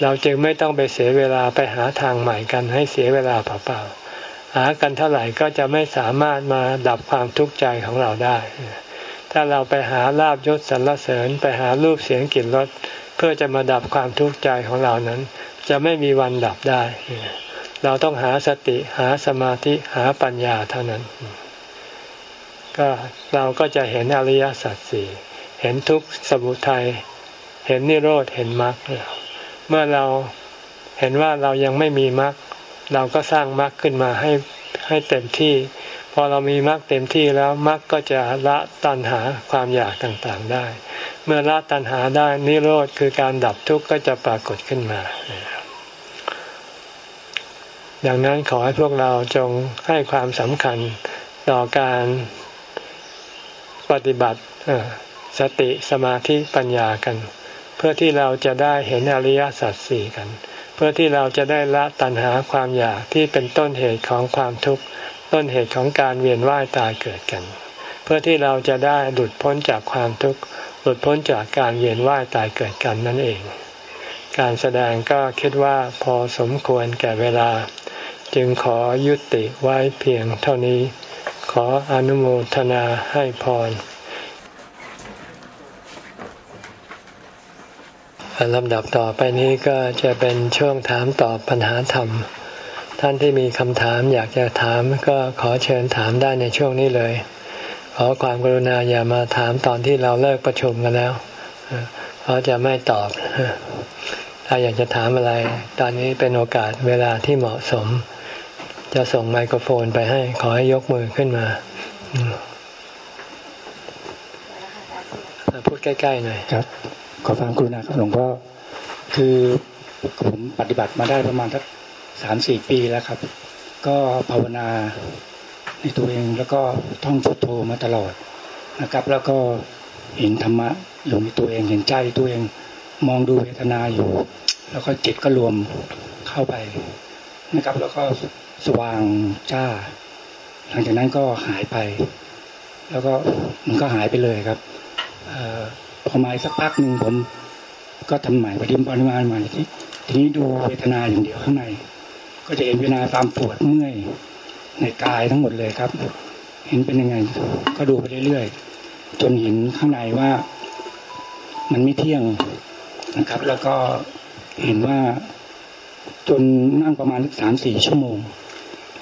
เราจึงไม่ต้องไปเสียเวลาไปหาทางใหม่กันให้เสียเวลาเปล่าๆหากันเท่าไหร่ก็จะไม่สามารถมาดับความทุกข์ใจของเราได้ ถ้าเราไปหาลาบยศสรรเสริญ ไปหารูปเสียงกลิ่นรส พื่อจะมาดับความทุกข์ใจของเรานั้น จะไม่มีวันดับได้ เราต้องหาสติหาสมาธิหาปัญญาเท่านั้น ก็เราก็จะเห็นอริยสัจสี่เห็นทุกสมุทัยเห็นนิโรธเห็นมรรคเมื่อเราเห็นว่าเรายังไม่มีมรรคเราก็สร้างมรรคขึ้นมาให้ให้เต็มที่ พอเรามีมรรคเต็มที่แล้วมรรคก็จะละตัณหาความอยากต่างๆได้ เมื่อละตัณหาได้นิโรธคือการดับทุกข์ก็จะปรากฏขึ้นมา ดังนั้นขอให้พวกเราจงให้ความสำคัญต่อการปฏิบัติสติสมาธิปัญญากัน เพื่อที่เราจะได้เห็นอริยสัจสี่กัน เพื่อที่เราจะได้ละตัณหาความอยากที่เป็นต้นเหตุของความทุกข์ต้นเหตุของการเวียนว่ายตายเกิดกัน เพื่อที่เราจะได้หลุดพ้นจากความทุกข์ หลุดพ้นจากการเวียนว่ายตายเกิดกันนั่นเอง การแสดงก็คิดว่าพอสมควรแก่เวลา จึงขอยุติไว้เพียงเท่านี้ ขออนุโมทนาให้พรลำดับต่อไปนี้ก็จะเป็นช่วงถามตอบปัญหาธรรม ท่านที่มีคำถามอยากจะถามก็ขอเชิญถามได้ในช่วงนี้เลย ขอความกรุณาอย่ามาถามตอนที่เราเลิกประชุมกันแล้วเพราะจะไม่ตอบ ถ้าอยากจะถามอะไร ตอนนี้เป็นโอกาสเวลาที่เหมาะสม จะส่งไมโครโฟนไปให้ ขอให้ยกมือขึ้นมาพูดใกล้ๆหน่อยครับ ขอฟังครูนะครับหลวงพ่อคือผมปฏิบัติมาได้ประมาณสักสามสี่ปีแล้วครับ ก็ภาวนา ในตัวเองแล้วก็ท่องพุทโธมาตลอดนะครับ แล้วก็เห็นธรรมะอยู่ในตัวเองเห็นใจตัวเองมองดูเวทนาอยู่ แล้วก็จิตก็รวมเข้าไปนะครับ แล้วก็สว่างจ้า หลังจากนั้นก็หายไป แล้วก็มันก็หายไปเลยครับอพอมาสักพักหนึ่งผมก็ทำใหม่ปฏิบัติปริมาใหม่ที่ทีนี้ดูเวทนาอย่างเดียวข้างใน ก็จะเห็นเวทนาความปวดเมื่อย ในกายทั้งหมดเลยครับ เห็นเป็นยังไง ก็ดูไปเรื่อยๆจนเห็นข้างในว่า มันไม่เที่ยงนะครับ แล้วก็เห็นว่าจนนั่งประมาณสามสี่ชั่วโมง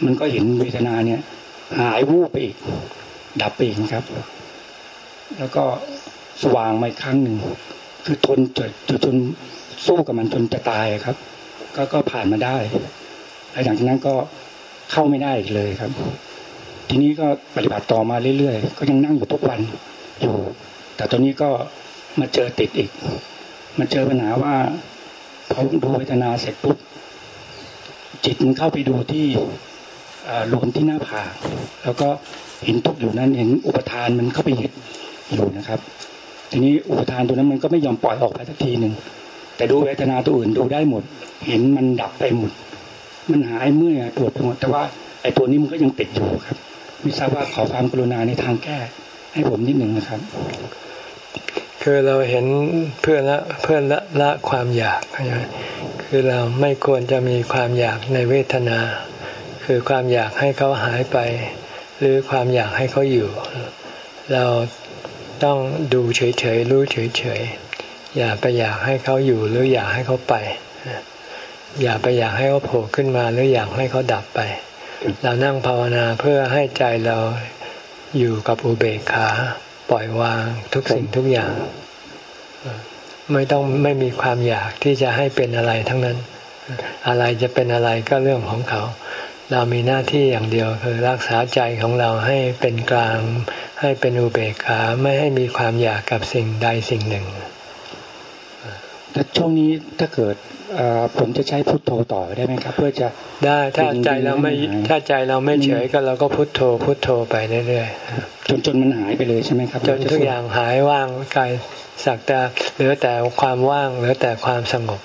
มันก็เห็นเวทนาเนี่ย หายวูบไปอีก ดับไปอีกครับ แล้วก็สว่างมาอีกครั้งหนึ่งคือทนจนจนสู้กับมันจนจะตายครับ ก็ก็ผ่านมาได้หลังจากนั้นก็ เข้าไม่ได้อีกเลยครับ ทีนี้ก็ปฏิบัติต่อมาเรื่อยๆ ก็ยังนั่งอยู่ทุกวันอยู่ แต่ตอนนี้ก็มาเจอติดอีก มันเจอปัญหาว่าพอดูเวทนาเสร็จปุ๊บจิตมันเข้าไปดูที่รวมที่หน้าผากแล้วก็เห็นทุกอยู่นั้นเห็นอุปทานมันเข้าไปยึดอยู่นะครับ ทีนี้อุปทานตัวนั้นมันก็ไม่ยอมปล่อยออกไปสักทีหนึ่งแต่ดูเวทนาตัวอื่นดูได้หมด เห็นมันดับไปหมด มันหายเมื่อยปวดไปหมดแต่ว่าไอ้ตัวนี้มันก็ยังติดอยู่ครับไม่ทราบว่าขอความกรุณาในทางแก้ ให้ผมนิดหนึ่งนะครับ คือเราเห็นเพื่อนละเพื่อนละละความอยากคือเราไม่ควรจะมีความอยากในเวทนา คือความอยากให้เขาหายไป หรือความอยากให้เขาอยู่ เราต้องดูเฉยๆรู้เฉยๆอย่าไปอยากให้เขาอยู่หรืออยากให้เขาไป อย่าไปอยากให้เขาโผล่ขึ้นมาหรืออยากให้เขาดับไป เรานั่งภาวนาเพื่อให้ใจเราอยู่กับอุเบกขาปล่อยวางทุกสิ่งทุกอย่าง ไม่ต้องไม่มีความอยากที่จะให้เป็นอะไรทั้งนั้น อะไรจะเป็นอะไรก็เรื่องของเขา เรามีหน้าที่อย่างเดียวคือรักษาใจของเราให้เป็นกลาง ให้เป็นอุเบกขาไม่ให้มีความอยากกับสิ่งใดสิ่งหนึ่งแต่ช่วงนี้ถ้าเกิด ผมจะใช้พุทโธต่อได้ไหมครับ เพื่อจะได้ถ้าใจเราไม่ถ้าใจเราไม่เฉยก็เราก็พุทโธ พุทโธไปเรื่อยๆจนจนมันหายไปเลยใช่ไหมครับจนทุกอย่างหายว่างกายสักแต่เหลือแต่ความว่างเหลือแต่ความสงบ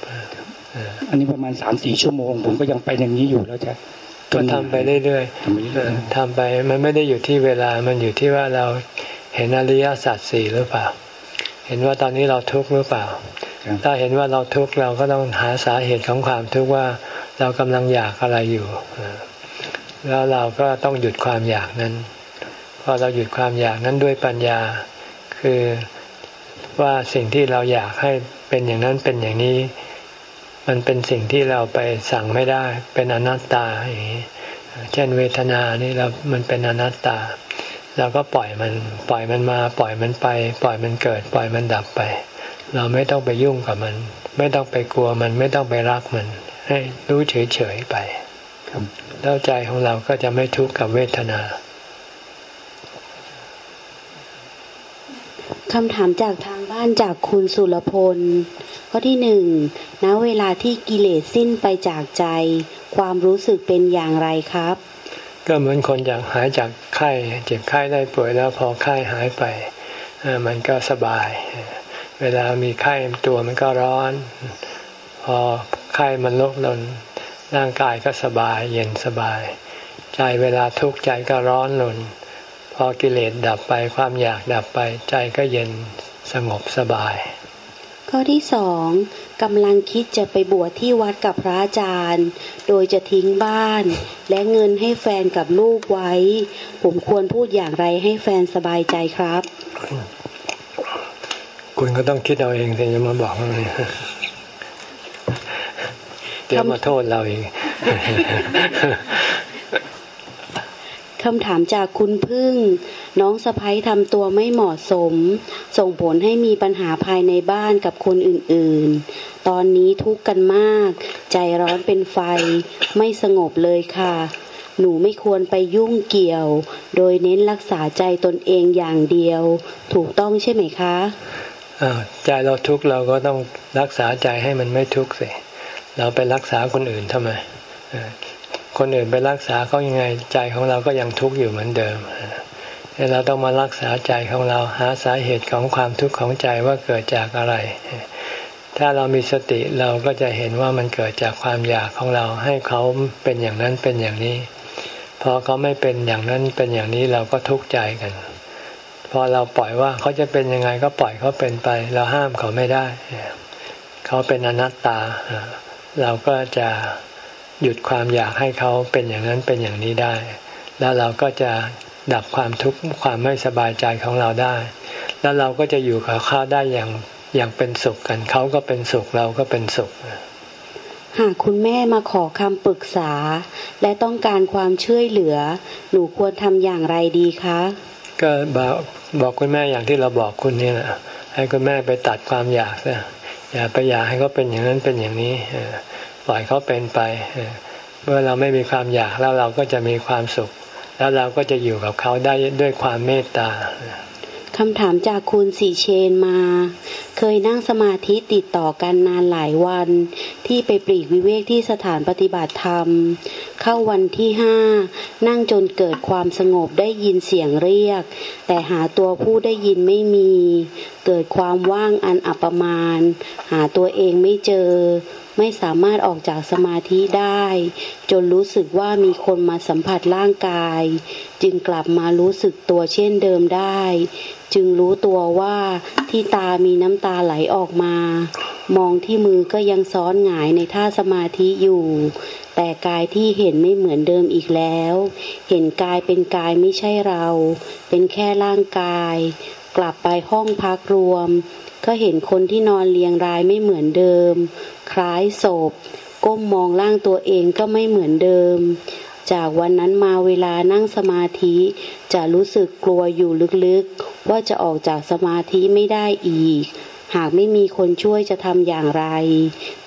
อันนี้ประมาณสามสี่ชั่วโมง ผมก็ยังไปอย่างนี้อยู่แล้วจะก็ทำไปเรื่อยๆทำไปมันไม่ได้อยู่ที่เวลามันอยู่ที่ว่าเราเห็นอริยสัจสี่หรือเปล่า เห็นว่าตอนนี้เราทุกข์หรือเปล่า ถ้าเห็นว่าเราทุกข์เราก็ต้องหาสาเหตุของความทุกข์ว่าเรากำลังอยากอะไรอยู่แล้วเราก็ต้องหยุดความอยากนั้น พอเราหยุดความอยากนั้นด้วยปัญญา คือว่าสิ่งที่เราอยากให้เป็นอย่างนั้นเป็นอย่างนี้ มันเป็นสิ่งที่เราไปสั่งไม่ได้ เป็นอนัตตาอย่างนี้ เช่นเวทนานี่เรา มันเป็นอนัตตา เราก็ปล่อยมัน ปล่อยมันมา ปล่อยมันไป ปล่อยมันเกิด ปล่อยมันดับไป เราไม่ต้องไปยุ่งกับมัน ไม่ต้องไปกลัวมันไม่ต้องไปรักมัน ให้รู้เฉยๆไปแล้วใจของเราก็จะไม่ทุกข์กับเวทนาคำถามจากทางบ้านจากคุณสุรพล ข้อที่หนึ่งณเวลาที่กิเลสสิ้นไปจากใจ ความรู้สึกเป็นอย่างไรครับ ก็เหมือนคนอยากหายจากไข้ เจ็บไข้ได้ป่วยแล้วพอไข้หายไป มันก็สบาย เวลามีไข้ตัวมันก็ร้อน พอไข้มันลดลงร่างกายก็สบาย เย็นสบาย ใจเวลาทุกข์ใจก็ร้อนลน พอกิเลสดับไปความอยากดับไป ใจก็เย็นสงบสบาย ข้อที่สองกำลังคิดจะไปบวชที่วัดกับพระอาจารย์ โดยจะทิ้งบ้าน และเงินให้แฟนกับลูกไว้ ผมควรพูดอย่างไรให้แฟนสบายใจครับ คุณก็ต้องคิดเอาเองสิจะมาบอกอะไรเดี๋ยวมาโทษเราเองคำถามจากคุณพึ่ง น้องสะพ้ยทำตัวไม่เหมาะสม ส่งผลให้มีปัญหาภายในบ้านกับคนอื่นๆ ตอนนี้ทุกข์กันมาก ใจร้อนเป็นไฟ ไม่สงบเลยค่ะ หนูไม่ควรไปยุ่งเกี่ยว โดยเน้นรักษาใจตนเองอย่างเดียว ถูกต้องใช่ไหมคะ ใจเราทุกข์เราก็ต้องรักษาใจให้มันไม่ทุกข์สิเราไปรักษาคนอื่นทำไมคนอื่นไปรักษาเขายังไงใจของเราก็ยังทุกข์อยู่เหมือนเดิมเราต้องมารักษาใจของเราหาสาเหตุของความทุกข์ของใจว่าเกิดจากอะไร ถ้าเรามีสติเราก็จะเห็นว่ามันเกิดจากความอยากของเราให้เขาเป็นอย่างนั้นเป็นอย่างนี้ พอเขาไม่เป็นอย่างนั้นเป็นอย่างนี้เราก็ทุกข์ใจกัน พอเราปล่อยว่าเขาจะเป็นยังไงก็ปล่อยเขาเป็นไป เราห้ามเขาไม่ได้เขาเป็นอนัตตา เราก็จะหยุดความอยากให้เขาเป็นอย่างนั้นเป็นอย่างนี้ได้ แล้วเราก็จะดับความทุกข์ความไม่สบายใจของเราได้ แล้วเราก็จะอยู่กับเขาได้อย่างอย่างเป็นสุขกันเขาก็เป็นสุขเราก็เป็นสุขหากคุณแม่มาขอคำปรึกษา และต้องการความช่วยเหลือ หนูควรทำอย่างไรดีคะ ก็บอกบอกคุณแม่อย่างที่เราบอกคุณนี่แหละให้คุณแม่ไปตัดความอยากซะอย่าไปอยากให้เขาเป็นอย่างนั้นเป็นอย่างนี้ปล่อยเขาเป็นไปเมื่อเราไม่มีความอยากแล้วเราก็จะมีความสุข แล้วเราก็จะอยู่กับเขาได้ด้วยความเมตตา คำถามจากคุณสีเชนมา เคยนั่งสมาธิติดต่อกันนานหลายวัน ที่ไปปรีกวิเวกที่สถานปฏิบัติธรรม เข้าวันที่ห้านั่งจนเกิดความสงบได้ยินเสียงเรียก แต่หาตัวผู้ได้ยินไม่มี เกิดความว่างอันอัปมาณหาตัวเองไม่เจอ ไม่สามารถออกจากสมาธิได้ จนรู้สึกว่ามีคนมาสัมผัสร่างกาย จึงกลับมารู้สึกตัวเช่นเดิมได้ จึงรู้ตัวว่าที่ตามีน้ำตาไหลออกมา มองที่มือก็ยังซ้อนหงายในท่าสมาธิอยู่ แต่กายที่เห็นไม่เหมือนเดิมอีกแล้ว เห็นกายเป็นกายไม่ใช่เรา เป็นแค่ร่างกาย กลับไปห้องพักรวม ก็เห็นคนที่นอนเรียงรายไม่เหมือนเดิม คล้ายศพ ก้มมองร่างตัวเองก็ไม่เหมือนเดิม จากวันนั้นมาเวลานั่งสมาธิ จะรู้สึกกลัวอยู่ลึกๆ ว่าจะออกจากสมาธิไม่ได้อีก หากไม่มีคนช่วยจะทำอย่างไร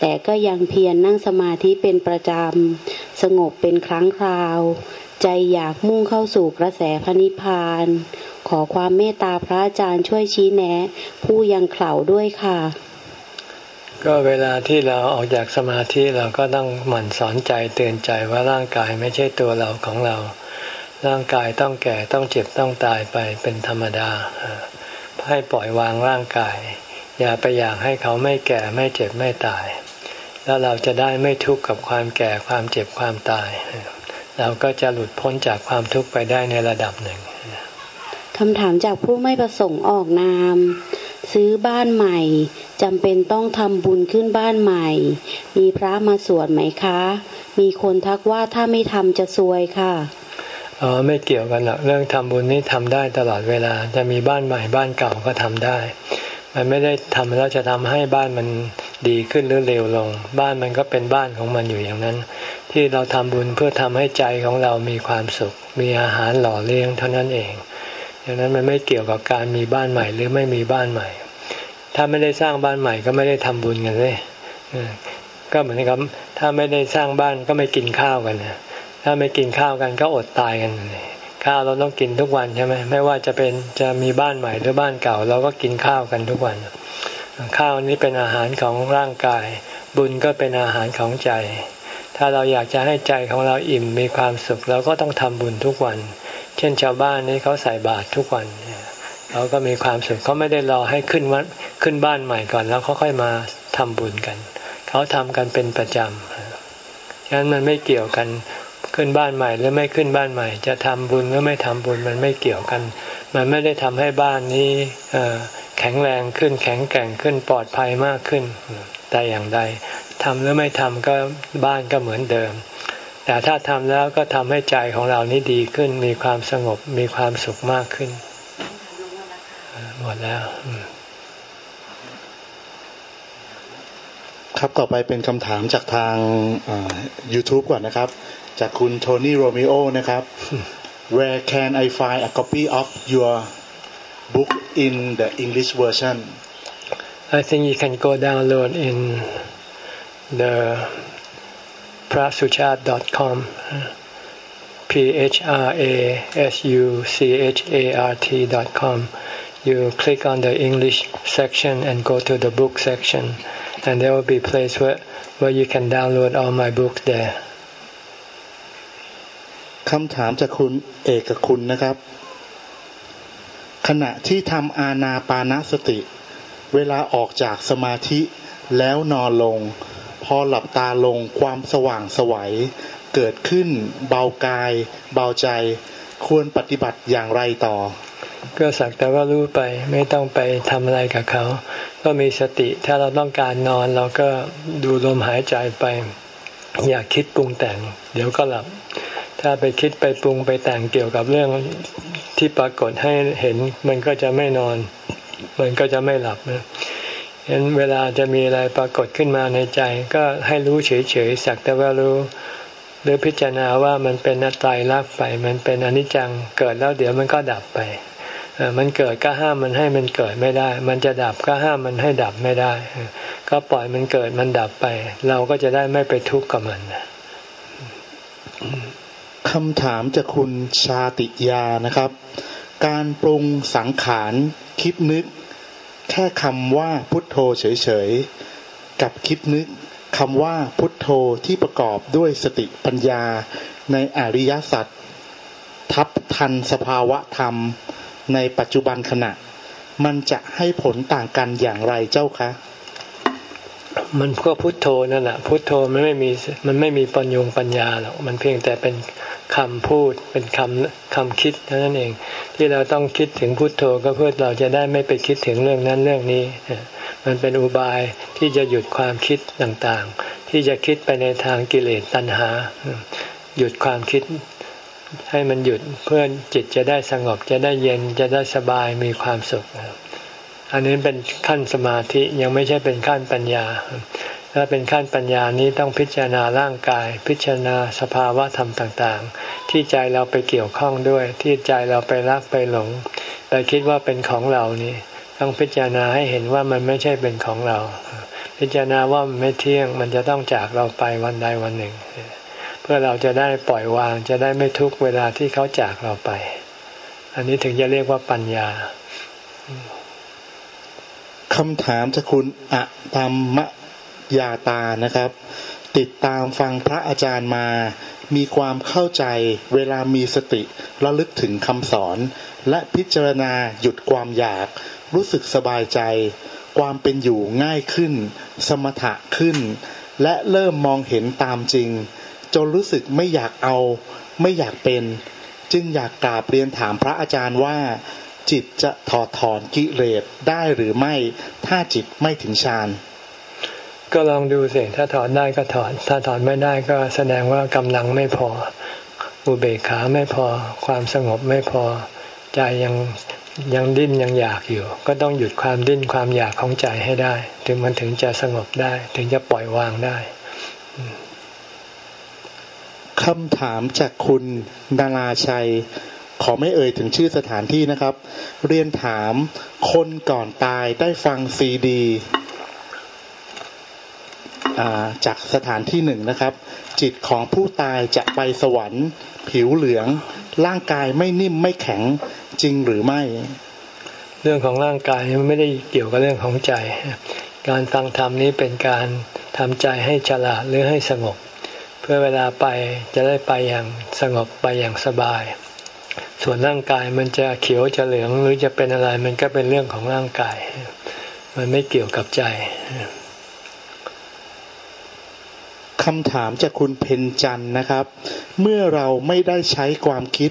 แต่ก็ยังเพียรนนั่งสมาธิเป็นประจำ สงบเป็นครั้งคราว ใจอยากมุ่งเข้าสู่กระแสพระนิพพาน ขอความเมตตาพระอาจารย์ช่วยชี้แนะ ผู้ยังเข่าด้วยค่ะ ก็เวลาที่เราออกจากสมาธิเราก็ต้องหมั่นสอนใจเตือนใจว่าร่างกายไม่ใช่ตัวเราของเรา ร่างกายต้องแก่ต้องเจ็บต้องตายไปเป็นธรรมดา ให้ปล่อยวางร่างกาย อย่าไปอยากให้เขาไม่แก่ไม่เจ็บไม่ตาย แล้วเราจะได้ไม่ทุกข์กับความแก่ความเจ็บความตายเราก็จะหลุดพ้นจากความทุกข์ไปได้ในระดับหนึ่ง คำถามจากผู้ไม่ประสงค์ออกนาม ซื้อบ้านใหม่จำเป็นต้องทำบุญขึ้นบ้านใหม่ มีพระมาสวดไหมคะ มีคนทักว่าถ้าไม่ทำจะซวยค่ะอ๋อไม่เกี่ยวกันหรอกเรื่องทำบุญนี่ทำได้ตลอดเวลา จะมีบ้านใหม่บ้านเก่าก็ทำได้ มันไม่ได้ทำแล้วจะทำให้บ้านมันดีขึ้นหรือเลวลง บ้านมันก็เป็นบ้านของมันอยู่อย่างนั้น ที่เราทำบุญเพื่อทำให้ใจของเรามีความสุข มีอาหารหล่อเลี้ยงเท่านั้นเอง ดังนั้นมันไม่เกี่ยวกับการมีบ้านใหม่ หรือไม่มีบ้านใหม่ ถ้าไม่ได้สร้างบ้านใหม่ก็ไม่ได้ทำบุญกันเลยก็เหมือนกับถ้าไม่ได้สร้างบ้านก็ไม่กินข้าวกันนะถ้าไม่กินข้าวกันก็อดตายกันข้าวเราต้องกินทุกวันใช่ไหมไม่ว่าจะเป็นจะมีบ้านใหม่หรือบ้านเก่า เราก็กินข้าวกันทุกวัน ข้าวนี้เป็นอาหารของร่างกาย บุญก็เป็นอาหารของใจ ถ้าเราอยากจะให้ใจของเราอิ่มมีความสุขเราก็ต้องทำบุญทุกวัน เช่นชาวบ้านนี้เขาใส่บาตรทุกวันเขาก็มีความสุขเขาไม่ได้รอให้ขึ้นวัดขึ้นบ้านใหม่ก่อน แล้วเขาค่อยมาทำบุญกัน เขาทำกันเป็นประจำฉะนั้นมันไม่เกี่ยวกันขึ้นบ้านใหม่หรือไม่ขึ้นบ้านใหม่ จะทำบุญหรือไม่ทำบุญมันไม่เกี่ยวกัน มันไม่ได้ทำให้บ้านนี้แข็งแรงขึ้นแข็งแกร่งขึ้นปลอดภัยมากขึ้นแต่อย่างใดทำหรือไม่ทำก็บ้านก็เหมือนเดิม แต่ถ้าทำแล้วก็ทำให้ใจของเรานี้ดีขึ้น มีความสงบมีความสุขมากขึ้น หมดแล้ว ครับต่อไปเป็นคำถามจากทาง YouTube ก่อนนะครับ จากคุณโทนี่โรมิโอนะครับ Where can I find a copy of your book in the English version I think you can go download in the prasuchat.com p h r a s u c h a r t.com you click on the English section and go to the book section and there will be place where where you can download all my books there คำถามจากคุณเอกคุณนะครับ ขณะที่ทำอาณาปานสติ เวลาออกจากสมาธิแล้วนอนลง พอหลับตาลงความสว่างสวัยเกิดขึ้น เบากาย เบาใจ ควรปฏิบัติอย่างไรต่อ ก็สักแต่ว่ารู้ไปไม่ต้องไปทำอะไรกับเขา ก็มีสติถ้าเราต้องการนอนเราก็ดูลมหายใจไป อย่าคิดปรุงแต่ง เดี๋ยวก็หลับ ถ้าไปคิดไปปรุงไปแต่งเกี่ยวกับเรื่องที่ปรากฏให้เห็น มันก็จะไม่นอน มันก็จะไม่หลับนะ เห็นเวลาจะมีอะไรปรากฏขึ้นมาในใจ ก็ให้รู้เฉยๆสักแต่ว่ารู้ หรือพิจารณาว่ามันเป็นนัตตายรักไป มันเป็นอนิจจังเกิดแล้วเดี๋ยวมันก็ดับไปมันเกิดก็ห้ามมันให้มันเกิดไม่ได้ มันจะดับก็ห้ามมันให้ดับไม่ได้ ก็ปล่อยมันเกิดมันดับไป เราก็จะได้ไม่ไปทุกข์กับมันคำถามจากคุณชาติยานะครับ การปรุงสังขารคิดนึก แค่คำว่าพุทโธเฉยๆ กับคิดนึกคำว่าพุทโธที่ประกอบด้วยสติปัญญาในอริยสัจทับทันสภาวะธรรมในปัจจุบันขณะ มันจะให้ผลต่างกันอย่างไรเจ้าคะ มันก็พุทโธนั่นแหละพุทโธมันไม่มีมันไม่มีปัญญงปัญญาหรอกมันเพียงแต่เป็นคำพูดเป็นคำคำคิดเท่านั้นเอง ที่เราต้องคิดถึงพุทโธก็เพื่อเราจะได้ไม่ไปคิดถึงเรื่องนั้นเรื่องนี้ มันเป็นอุบายที่จะหยุดความคิดต่างๆ ที่จะคิดไปในทางกิเลสตัณหา หยุดความคิดให้มันหยุดเพื่อจิตจะได้สงบจะได้เย็นจะได้สบายมีความสุข อันนี้เป็นขั้นสมาธิยังไม่ใช่เป็นขั้นปัญญา ถ้าเป็นขั้นปัญญานี้ต้องพิจารณาร่างกาย พิจารณาสภาวะธรรมต่างๆ ที่ใจเราไปเกี่ยวข้องด้วย ที่ใจเราไปรักไปหลงไปคิดว่าเป็นของเรานี่ต้องพิจารณาให้เห็นว่ามันไม่ใช่เป็นของเรา พิจารณาว่ามันไม่เที่ยงมันจะต้องจากเราไปวันใดวันหนึ่ง เพื่อเราจะได้ปล่อยวางจะได้ไม่ทุกเวลาที่เขาจากเราไป อันนี้ถึงจะเรียกว่าปัญญา คำถามจากคุณอะตามมะยาตานะครับ ติดตามฟังพระอาจารย์มา มีความเข้าใจเวลามีสติระลึกถึงคำสอน และพิจารณาหยุดความอยาก รู้สึกสบายใจ ความเป็นอยู่ง่ายขึ้น สมถะขึ้น และเริ่มมองเห็นตามจริง จนรู้สึกไม่อยากเอา ไม่อยากเป็น จึงอยากกราบเรียนถามพระอาจารย์ว่า จิตจะถอดถอนกิเลสได้หรือไม่ถ้าจิตไม่ถึงฌานก็ลองดูสิถ้าถอนได้ก็ถอนถ้าถอนไม่ได้ก็แสดงว่ากำลังไม่พอ อุเบกขาไม่พอ ความสงบไม่พอ ใจยังยังดิ้นยังอยากอยู่ ก็ต้องหยุดความดิ้นความอยากของใจให้ได้ ถึงมันถึงจะสงบได้ ถึงจะปล่อยวางได้คำถามจากคุณดาราชัย ขอไม่เอ่ยถึงชื่อสถานที่นะครับ เรียนถามคนก่อนตายได้ฟังซีดีจากสถานที่หนึ่งนะครับ จิตของผู้ตายจะไปสวรรค์ ผิวเหลือง ร่างกายไม่นิ่มไม่แข็งจริงหรือไม่ เรื่องของร่างกายไม่ได้เกี่ยวกับเรื่องของใจ การฟังธรรมนี้เป็นการทำใจให้ฉลาดหรือให้สงบ เพื่อเวลาไปจะได้ไปอย่างสงบไปอย่างสบาย ส่วนร่างกายมันจะเขียวจะเหลืองหรือจะเป็นอะไรมันก็เป็นเรื่องของร่างกาย มันไม่เกี่ยวกับใจคำถามจากคุณเพนจันนะครับ เมื่อเราไม่ได้ใช้ความคิด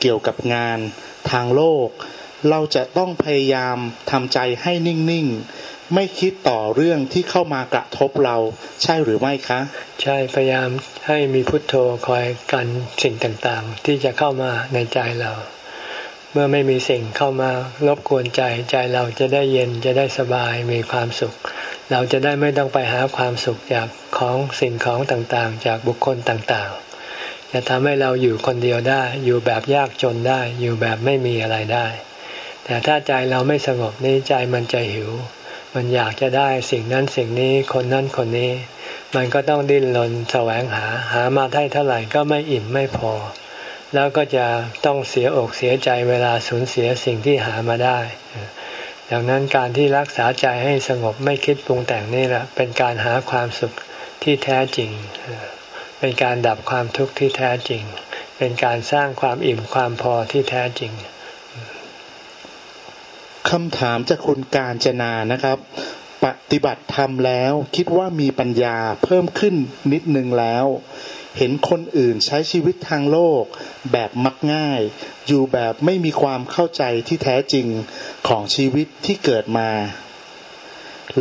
เกี่ยวกับงานทางโลก เราจะต้องพยายามทำใจให้นิ่งๆ ไม่คิดต่อเรื่องที่เข้ามากระทบเราใช่หรือไม่คะ ใช่พยายามให้มีพุทโธคอยกันสิ่งต่างๆ ที่จะเข้ามาในใจเรา เมื่อไม่มีสิ่งเข้ามารบกวนใจใจเราจะได้เย็นจะได้สบายมีความสุข เราจะได้ไม่ต้องไปหาความสุขจากของสิ่งของต่างๆ จากบุคคลต่างๆ จะทำให้เราอยู่คนเดียวได้ อยู่แบบยากจนได้ อยู่แบบไม่มีอะไรได้ แต่ถ้าใจเราไม่สงบนี้ใจมันจะหิว มันอยากจะได้สิ่งนั้นสิ่งนี้คนนั้นคนนี้ มันก็ต้องดิ้นรนแสวงหาหามาได้เท่าไหร่ก็ไม่อิ่มไม่พอ แล้วก็จะต้องเสียอกเสียใจเวลาสูญเสียสิ่งที่หามาได้ดังนั้นการที่รักษาใจให้สงบไม่คิดปรุงแต่งนี่แหละเป็นการหาความสุขที่แท้จริง เป็นการดับความทุกข์ที่แท้จริง เป็นการสร้างความอิ่มความพอที่แท้จริง คำถามจากคุณการจนานะครับ ปฏิบัติธรรมแล้วคิดว่ามีปัญญาเพิ่มขึ้นนิดนึงแล้ว เห็นคนอื่นใช้ชีวิตทางโลก แบบมักง่าย อยู่แบบไม่มีความเข้าใจที่แท้จริงของชีวิตที่เกิดมา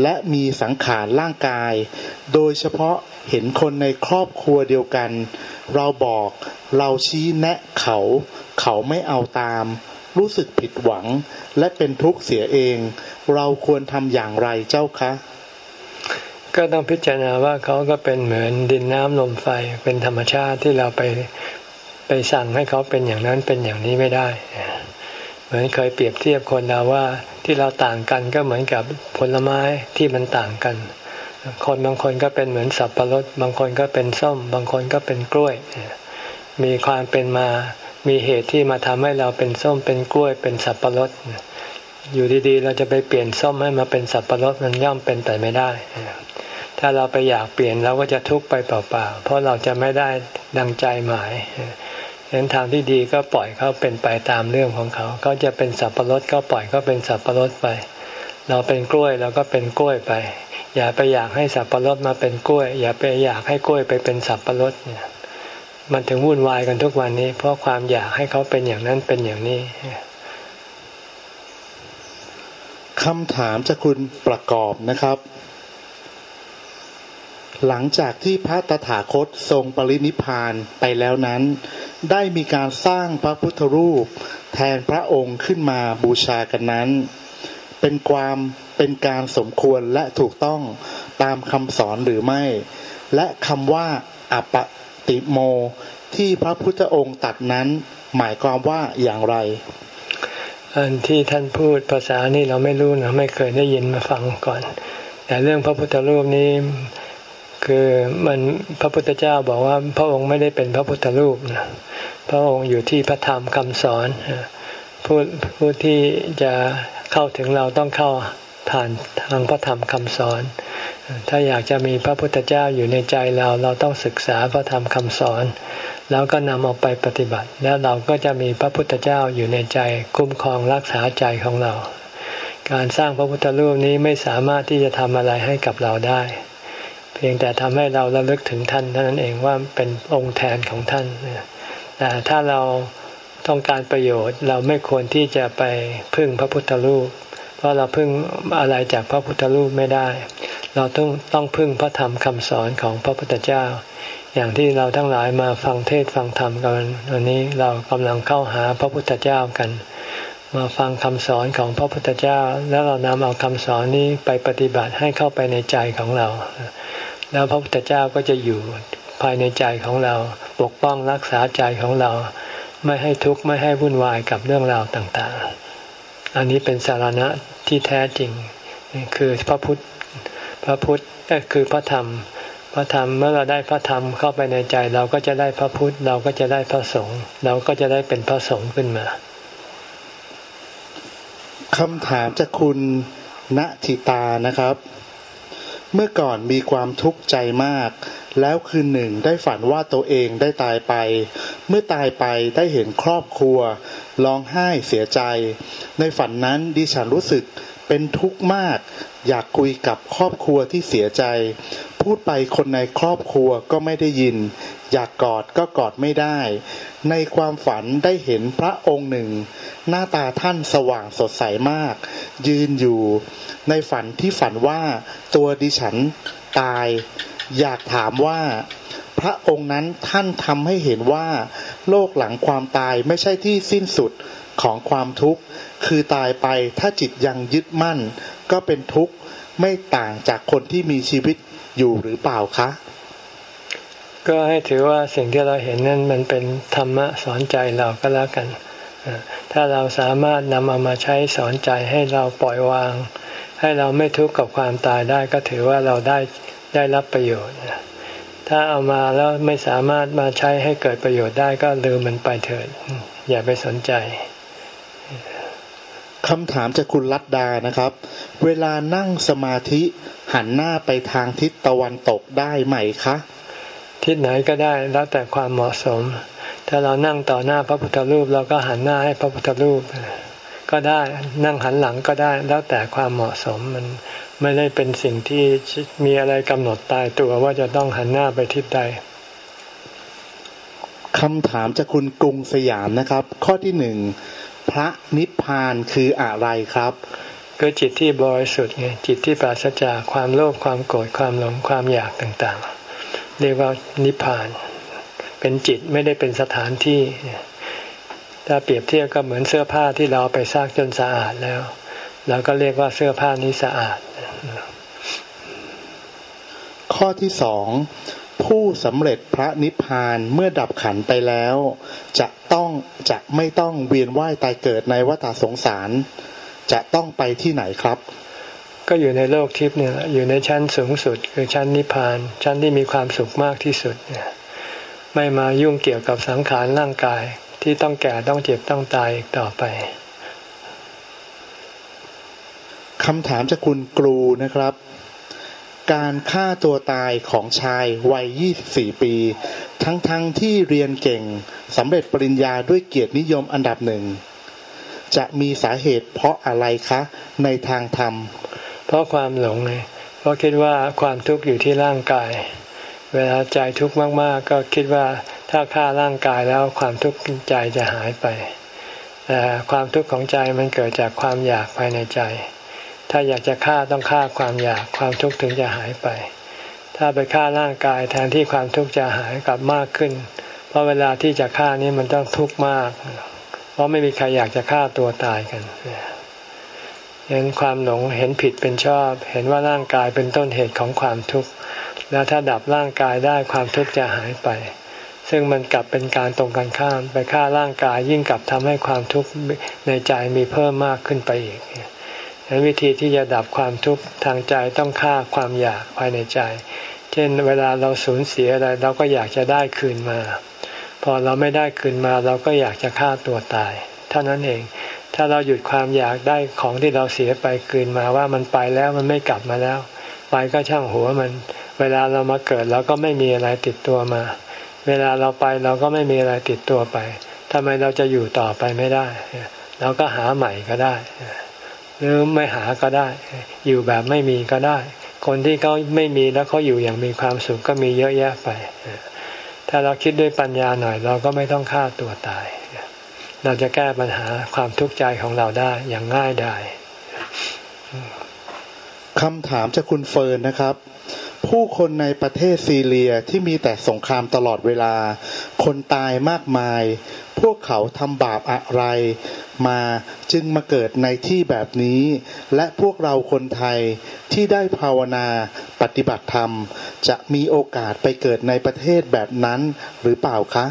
และมีสังขารร่างกาย โดยเฉพาะเห็นคนในครอบครัวเดียวกัน เราบอกเราชี้แนะเขา เขาไม่เอาตาม รู้สึกผิดหวัง และเป็นทุกข์เสียเอง เราควรทำอย่างไรเจ้าคะ ก็ต้องพิจารณาว่าเขาก็เป็นเหมือนดินน้ำลมไฟเป็นธรรมชาติที่เราไปไปสั่งให้เขาเป็นอย่างนั้นเป็นอย่างนี้ไม่ได้เหมือนเคยเปรียบเทียบคนเราว่าที่เราต่างกันก็เหมือนกับผลไม้ที่มันต่างกัน คนบางคนก็เป็นเหมือนสับปะรด บางคนก็เป็นส้ม บางคนก็เป็นกล้วย มีความเป็นมา มีเหตุที่มาทำให้เราเป็นส้มเป็นกล้วยเป็นสับปะรดอยู่ดีๆ เราจะไปเปลี่ยนส้มให้มาเป็นสับปะรดมันย่อมเป็นไปไม่ได้ ถ้าเราไปอยากเปลี่ยนเราก็จะทุกข์ไปเปล่าๆ เพราะเราจะไม่ได้ดังใจหมายเห็นทางที่ดีก็ปล่อยเขาเป็นไปตามเรื่องของเขา เขาจะเป็นสับปะรดก็ปล่อยเขาเป็นสับปะรดไป เราเป็นกล้วยเราก็เป็นกล้วยไป อย่าไปอยากให้สับปะรดมาเป็นกล้วย อย่าไปอยากให้กล้วยไปเป็นสับปะรดเนี่ย มันถึงวุ่นวายกันทุกวันนี้ เพราะความอยากให้เขาเป็นอย่างนั้นเป็นอย่างนี้คำถามจากคุณประกอบนะครับ หลังจากที่พระตถาคตทรงปรินิพานไปแล้วนั้น ได้มีการสร้างพระพุทธรูป แทนพระองค์ขึ้นมาบูชากันนั้น เป็นความเป็นการสมควรและถูกต้องตามคำสอนหรือไม่ และคำว่าอป ติโมที่พระพุทธองค์ตัดนั้นหมายความว่าอย่างไร อันที่ท่านพูดภาษานี่เราไม่รู้นะไม่เคยได้ยินมาฟังก่อน แต่เรื่องพระพุทธรูปนี้คือมันพระพุทธเจ้าบอกว่าพระองค์ไม่ได้เป็นพระพุทธรูปนะพระองค์อยู่ที่พระธรรมคำสอนผู้ผู้ที่จะเข้าถึงเราต้องเข้า ผ่านทางพระธรรมคำสอน ถ้าอยากจะมีพระพุทธเจ้าอยู่ในใจเราเราต้องศึกษาพระธรรมคำสอน แล้วก็นำเอาไปปฏิบัติ แล้วเราก็จะมีพระพุทธเจ้าอยู่ในใจคุ้มครองรักษาใจของเรา การสร้างพระพุทธรูปนี้ไม่สามารถที่จะทำอะไรให้กับเราได้ เพียงแต่ทำให้เราระลึกถึงท่านเท่านั้นเองว่าเป็นองค์แทนของท่านแต่ถ้าเราต้องการประโยชน์เราไม่ควรที่จะไปพึ่งพระพุทธรูป เพราะเราพึ่งอะไรจากพระพุทธรูปไม่ได้ เราต้องต้องพึ่งพระธรรมคำสอนของพระพุทธเจ้า อย่างที่เราทั้งหลายมาฟังเทศฟังธรรมกันวันนี้เรากำลังเข้าหาพระพุทธเจ้ากัน มาฟังคำสอนของพระพุทธเจ้า แล้วเรานำเอาคำสอนนี้ไปปฏิบัติให้เข้าไปในใจของเรา แล้วพระพุทธเจ้าก็จะอยู่ภายในใจของเราปกป้องรักษาใจของเรา ไม่ให้ทุกข์ไม่ให้วุ่นวายกับเรื่องราวต่างๆ อันนี้เป็นสารณะที่แท้จริง คือพระพุทธพระพุทธก็คือพระธรรม พระธรรมเมื่อเราได้พระธรรมเข้าไปในใจ เราก็จะได้พระพุทธเราก็จะได้พระสงฆ์เราก็จะได้เป็นพระสงฆ์ขึ้นมาคำถามจากคุณณทิตานะครับ เมื่อก่อนมีความทุกข์ใจมาก แล้วคืนหนึ่งได้ฝันว่าตัวเองได้ตายไป เมื่อตายไปได้เห็นครอบครัวร้องไห้เสียใจ ในฝันนั้นดิฉันรู้สึกเป็นทุกข์มาก อยากคุยกับครอบครัวที่เสียใจ พูดไปคนในครอบครัวก็ไม่ได้ยิน อยากกอดก็กอดไม่ได้ ในความฝันได้เห็นพระองค์หนึ่ง หน้าตาท่านสว่างสดใสมาก ยืนอยู่ ในฝันที่ฝันว่าตัวดิฉันตาย อยากถามว่าพระองค์นั้นท่านทำให้เห็นว่า โลกหลังความตายไม่ใช่ที่สิ้นสุดของความทุกข์ คือตายไปถ้าจิตยังยึดมั่น ก็เป็นทุกข์ไม่ต่างจากคนที่มีชีวิตอยู่หรือเปล่าคะ ก็ให้ถือว่าสิ่งที่เราเห็นนั้นมันเป็นธรรมะสอนใจเราก็แล้วกัน ถ้าเราสามารถนำเอามาใช้สอนใจให้เราปล่อยวาง ให้เราไม่ทุกข์กับความตายได้ก็ถือว่าเราได้ ได้รับประโยชน์ ถ้าเอามาแล้วไม่สามารถมาใช้ให้เกิดประโยชน์ได้ก็ลืมมันไปเถิด อย่าไปสนใจคำถามจากคุณรัตดานะครับ เวลานั่งสมาธิหันหน้าไปทางทิศตะวันตกได้ไหมคะ ทิศไหนก็ได้แล้วแต่ความเหมาะสม ถ้าเรานั่งต่อหน้าพระพุทธรูปเราก็หันหน้าให้พระพุทธรูป ก็ได้นั่งหันหลังก็ได้แล้วแต่ความเหมาะสมมัน ไม่ได้เป็นสิ่งที่มีอะไรกำหนดตายตัวว่าจะต้องหันหน้าไปทิศใดคำถามจากคุณกรุงสยามนะครับ ข้อที่หนึ่งพระนิพพานคืออะไรครับก็จิตที่บริสุทธิ์ไงจิตที่ปราศจากความโลภความโกรธความหลงความอยากต่างๆ เรียกว่านิพพาน เป็นจิตไม่ได้เป็นสถานที่ ถ้าเปรียบเทียบก็เหมือนเสื้อผ้าที่เราไปซักจนสะอาดแล้ว เราก็เรียกว่าเสื้อผ้านี้สะอาด ข้อที่สองผู้สำเร็จพระนิพพานเมื่อดับขันไปแล้ว จะต้องจะไม่ต้องเวียนว่ายตายเกิดในวัฏสงสาร จะต้องไปที่ไหนครับ ก็อยู่ในโลกทิพย์เนี่ยอยู่ในชั้นสูงสุด คือชั้นนิพพาน ชั้นที่มีความสุขมากที่สุดเนี่ยไม่มายุ่งเกี่ยวกับสังขารร่างกายที่ต้องแก่ต้องเจ็บต้องตายอีกต่อไป คำถามจากคุณกรูนะครับ การฆ่าตัวตายของชายวัย 24 ปี ทั้งๆทที่เรียนเก่งสำเร็จปริญญาด้วยเกียรตินิยมอันดับหนึ่ง จะมีสาเหตุเพราะอะไรคะในทางธรรม เพราะความหลงไงเพราะคิดว่าความทุกข์อยู่ที่ร่างกาย เวลาใจทุกข์มากๆ ก็คิดว่าถ้าฆ่าร่างกายแล้วความทุกข์ใจจะหายไปแต่ความทุกข์ของใจมันเกิดจากความอยากภายในใจ ถ้าอยากจะฆ่าต้องฆ่าความอยากความทุกข์ถึงจะหายไป ถ้าไปฆ่าร่างกายแทนที่ความทุกข์จะหายกลับมากขึ้น เพราะเวลาที่จะฆ่านี้มันต้องทุกข์มาก เพราะไม่มีใครอยากจะฆ่าตัวตายกันเห็นความหลงเห็นผิดเป็นชอบ เห็นว่าร่างกายเป็นต้นเหตุของความทุกข์แล้วถ้าดับร่างกายได้ความทุกข์จะหายไป ซึ่งมันกลับเป็นการตรงกันข้าม ไปฆ่าร่างกายยิ่งกลับทำให้ความทุกข์ในใจมีเพิ่มมากขึ้นไปอีก วิธีที่จะดับความทุกข์ทางใจต้องฆ่าความอยากภายในใจ เช่นเวลาเราสูญเสียอะไรเราก็อยากจะได้คืนมา พอเราไม่ได้คืนมาเราก็อยากจะฆ่าตัวตาย เท่านั้นเอง ถ้าเราหยุดความอยากได้ของที่เราเสียไปคืนมาว่ามันไปแล้วมันไม่กลับมาแล้ว ไปก็ช่างหัวมัน เวลาเรามาเกิดเราก็ไม่มีอะไรติดตัวมา เวลาเราไปเราก็ไม่มีอะไรติดตัวไปทำไมเราจะอยู่ต่อไปไม่ได้ เราก็หาใหม่ก็ได้ หรือไม่หาก็ได้ อยู่แบบไม่มีก็ได้ คนที่เขาไม่มีแล้วเขาอยู่อย่างมีความสุขก็มีเยอะแยะไป ถ้าเราคิดด้วยปัญญาหน่อย เราก็ไม่ต้องฆ่าตัวตาย เราจะแก้ปัญหาความทุกข์ใจของเราได้อย่างง่ายได้คำถามจากคุณเฟิร์นนะครับ ผู้คนในประเทศซีเรียที่มีแต่สงครามตลอดเวลา คนตายมากมาย พวกเขาทำบาปอะไรมาจึงมาเกิดในที่แบบนี้ และพวกเราคนไทยที่ได้ภาวนาปฏิบัติธรรม จะมีโอกาสไปเกิดในประเทศแบบนั้นหรือเปล่าคะ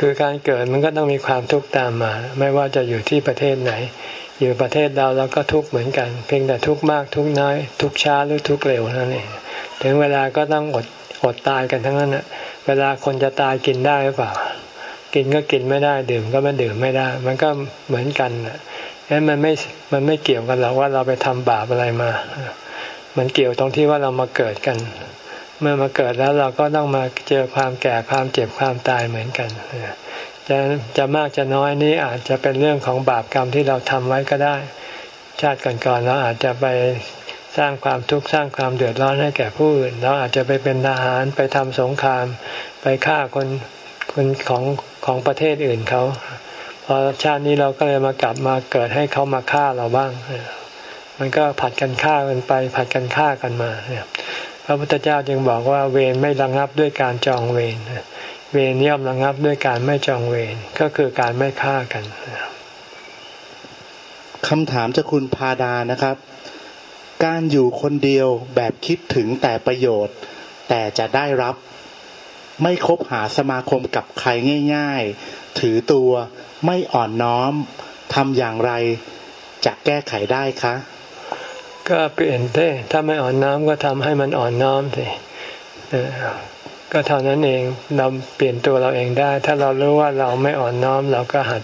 คือการเกิดมันก็ต้องมีความทุกข์ตามมา ไม่ว่าจะอยู่ที่ประเทศไหน อยู่ประเทศเราเราก็ทุกข์เหมือนกัน เพียงแต่ทุกข์มากทุกข์น้อย ทุกช้าหรือทุกข์เร็วนั่นเองถึงเวลาก็ต้องอดอดตายกันทั้งนั้นนะเวลาคนจะตายกินได้หรือเปล่า กินก็กินไม่ได้ ดื่มก็ไม่ดื่มไม่ได้ มันก็เหมือนกันงั้นมันไม่มันไม่เกี่ยวกันหรอกว่าเราไปทำบาปอะไรมา มันเกี่ยวตรงที่ว่าเรามาเกิดกัน เมื่อมาเกิดแล้วเราก็ต้องมาเจอความแก่ความเจ็บความตายเหมือนกัน จะจะมากจะน้อยนี้อาจจะเป็นเรื่องของบาปกรรมที่เราทำไว้ก็ได้ ชาติก่อนๆเราอาจจะไปสร้างความทุกข์สร้างความเดือดร้อนให้แก่ผู้อื่นเราอาจจะไปเป็นทหารไปทำสงคราม ไปฆ่าคนคนของของประเทศอื่นเขาพอชาตินี้เราก็เลยมากลับมาเกิดให้เขามาฆ่าเราบ้าง มันก็ผัดกันฆ่ากันไป ผัดกันฆ่ากันมาเนี่ยพระพุทธเจ้าจึงบอกว่าเวรไม่ระงับด้วยการจองเวร เวรย่อมระงับด้วยการไม่จองเวรก็คือการไม่ฆ่ากันคำถามจากคุณพาดานะครับ การอยู่คนเดียวแบบคิดถึงแต่ประโยชน์ แต่จะได้รับ ไม่คบหาสมาคมกับใครง่าย ๆ ถือตัวไม่อ่อนน้อมทำอย่างไรจะแก้ไขได้คะ ก็เปลี่ยนเต้ถ้าไม่อ่อนน้อมก็ทำให้มันอ่อนน้อมสิ ก็เท่านั้นเองเราเปลี่ยนตัวเราเองได้ ถ้าเรารู้ว่าเราไม่อ่อนน้อม เราก็หัด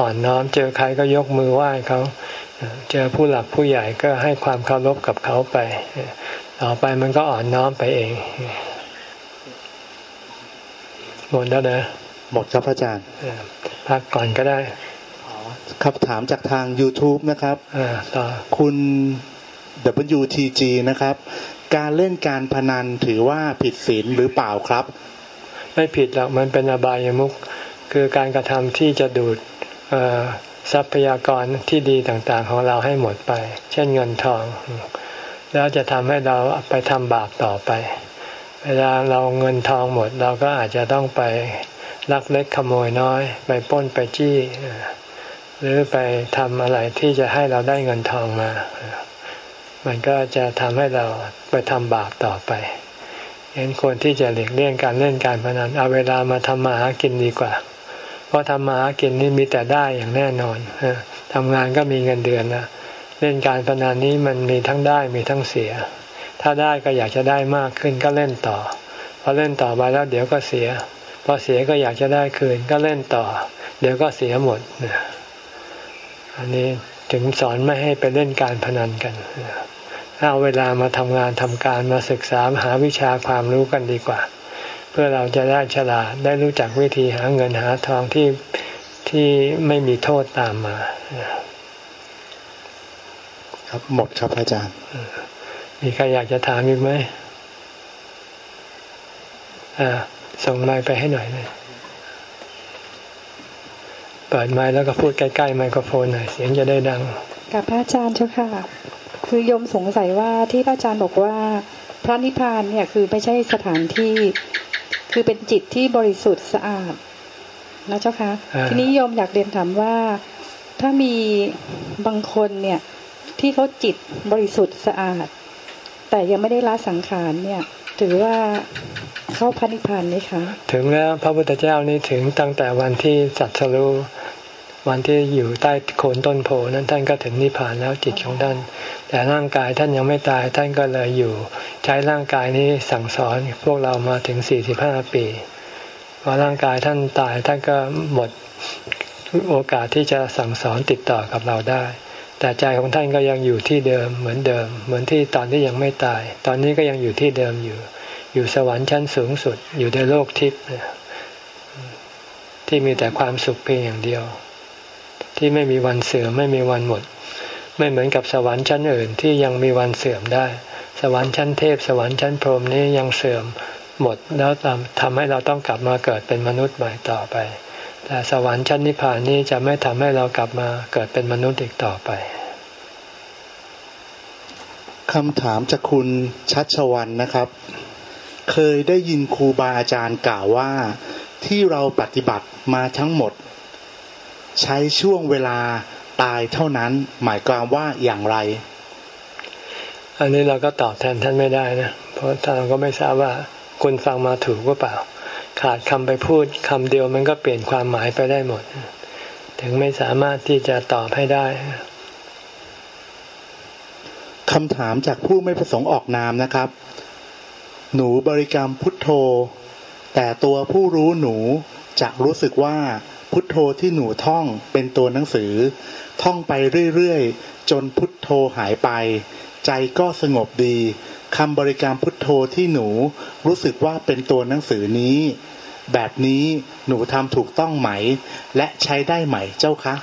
อ่อนน้อม เจอใครก็ยกมือไหว้เขาเจอผู้หลักผู้ใหญ่ก็ให้ความเคารพกับเขาไป ต่อไปมันก็อ่อนน้อมไปเอง หมดแล้วนะหมดครับอาจารย์พักก่อนก็ได้ครับถามจากทาง YouTube นะครับต่อคุณ WTG นะครับ การเล่นการพนันถือว่าผิดศีลหรือเปล่าครับ ไม่ผิดหรอกมันเป็นอบายามุขคือการกระทำที่จะดูดทรัพยากรที่ดีต่างๆ ของเราให้หมดไป เช่นเงินทอง แล้วจะทำให้เราไปทำบาปต่อไป เวลาเราเงินทองหมด เราก็อาจจะต้องไปลักเล็กขโมยน้อย ไปป้นไปจี้หรือไปทำอะไรที่จะให้เราได้เงินทองมา มันก็จะทำให้เราไปทำบาปต่อไปเห็นควรที่จะหลีกเลี่ยงการเล่นการพนันเอาเวลามาทำมาหากินดีกว่า เพราะทำมาหากินนี่มีแต่ได้อย่างแน่นอนทำงานก็มีเงินเดือนนะเล่นการพนันนี้มันมีทั้งได้มีทั้งเสีย ถ้าได้ก็อยากจะได้มากขึ้นก็เล่นต่อพอเล่นต่อไปแล้วเดี๋ยวก็เสียพอเสียก็อยากจะได้คืนก็เล่นต่อ เดี๋ยวก็เสียหมดอันนี้ถึงสอนไม่ให้ไปเล่นการพนันกัน เอาเวลามาทำงานทำการมาศึกษาหาวิชาความรู้กันดีกว่า เพื่อเราจะได้ฉลาดได้รู้จักวิธีหาเงินหาทองที่ที่ไม่มีโทษตามมา ครับหมดครับอาจารย์ มีใครอยากจะถามอีกไหมอ่าส่งไมค์ไปให้หน่อยเลยเปิดไมค์แล้วก็พูดใกล้ๆไมโครโฟนหน่อยเสียงจะได้ดัง กับพระอาจารย์เจ้าค่ะ คือยมสงสัยว่าที่พระอาจารย์บอกว่า พระนิพพานเนี่ยคือไม่ใช่สถานที่ คือเป็นจิตที่บริสุทธิ์สะอาดนะเจ้าค่ะทีนี้โยมอยากเรียนถามว่า ถ้ามีบางคนเนี่ย ที่เขาจิตบริสุทธิ์สะอาด แต่ยังไม่ได้ละสังขารเนี่ย ถือว่าเข้าพระนิพพานไหมคะ ถึงแล้วพระพุทธเจ้านี่ถึงตั้งแต่วันที่สัตสรู้วันที่อยู่ใต้โคนต้นโพนั้นท่านก็ถึงนิพพานแล้วจิตของท่าน แต่ร่างกายท่านยังไม่ตายท่านก็เลยอยู่ ใช้ร่างกายนี้สั่งสอนพวกเรามาถึงสี่สิบห้าปีพอร่างกายท่านตายท่านก็หมดโอกาสที่จะสั่งสอนติดต่อกับเราได้ แต่ใจของท่านก็ยังอยู่ที่เดิมเหมือนเดิม เหมือนที่ตอนที่ยังไม่ตาย ตอนนี้ก็ยังอยู่ที่เดิมอยู่ อยู่สวรรค์ชั้นสูงสุด อยู่ในโลกทิพย์ที่มีแต่ความสุขเพียงอย่างเดียว ที่ไม่มีวันเสื่อมไม่มีวันหมด ไม่เหมือนกับสวรรค์ชั้นอื่นที่ยังมีวันเสื่อมได้ สวรรค์ชั้นเทพ สวรรค์ชั้นพรหมนี้ยังเสื่อมหมดแล้วทำให้เราต้องกลับมาเกิดเป็นมนุษย์ใหม่ต่อไป แต่สวรรค์ชั้นนิพพานนี้จะไม่ทำให้เรากลับมาเกิดเป็นมนุษย์อีกต่อไปคำถามจากคุณชัชวันนะครับ เคยได้ยินครูบาอาจารย์กล่าวว่าที่เราปฏิบัติมาทั้งหมด ใช้ช่วงเวลา ตายเท่านั้นหมายความว่าอย่างไร อันนี้เราก็ตอบแทนท่านไม่ได้นะเพราะท่านก็ไม่ทราบว่าคุณฟังมาถูกหรือเปล่า ขาดคำไปพูดคำเดียวมันก็เปลี่ยนความหมายไปได้หมด ถึงไม่สามารถที่จะตอบให้ได้คำถามจากผู้ไม่ประสงค์ออกนามนะครับ หนูบริกรรมพุทโธ แต่ตัวผู้รู้หนูจะรู้สึกว่า พุทโธที่หนูท่องเป็นตัวหนังสือ ท่องไปเรื่อยๆ จนพุทโธหายไป ใจก็สงบดีคำบริกรรมพุทโธที่หนูรู้สึกว่าเป็นตัวหนังสือนี้ แบบนี้หนูทำถูกต้องไหม และใช้ได้ไหมเจ้าคะ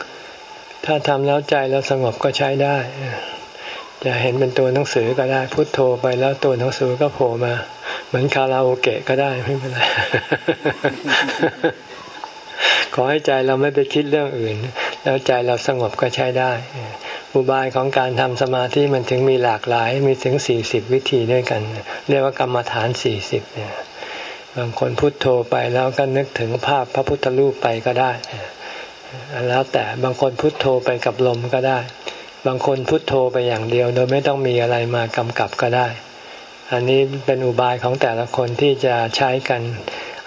ถ้าทำแล้วใจแล้วสงบก็ใช้ได้จะเห็นเป็นตัวหนังสือก็ได้พุทโธไปแล้วตัวหนังสือก็โผล่มา เหมือนคาราโอเกะก็ได้ไม่เป็นไร ขอให้ใจเราไม่ไปคิดเรื่องอื่น แล้วใจเราสงบก็ใช้ได้ อุบายของการทำสมาธิมันถึงมีหลากหลายมีถึงสี่สิบวิธีด้วยกัน เรียกว่ากรรมฐานสี่สิบเนี่ยบางคนพุโทโธไปแล้วก็นึกถึงภาพพระพุทธรูปไปก็ได้ แล้วแต่บางคนพุโทโธไปกับลมก็ได้ บางคนพุโทโธไปอย่างเดียว โดยไม่ต้องมีอะไรมากำกับก็ได้ อันนี้เป็นอุบายของแต่ละคนที่จะใช้กัน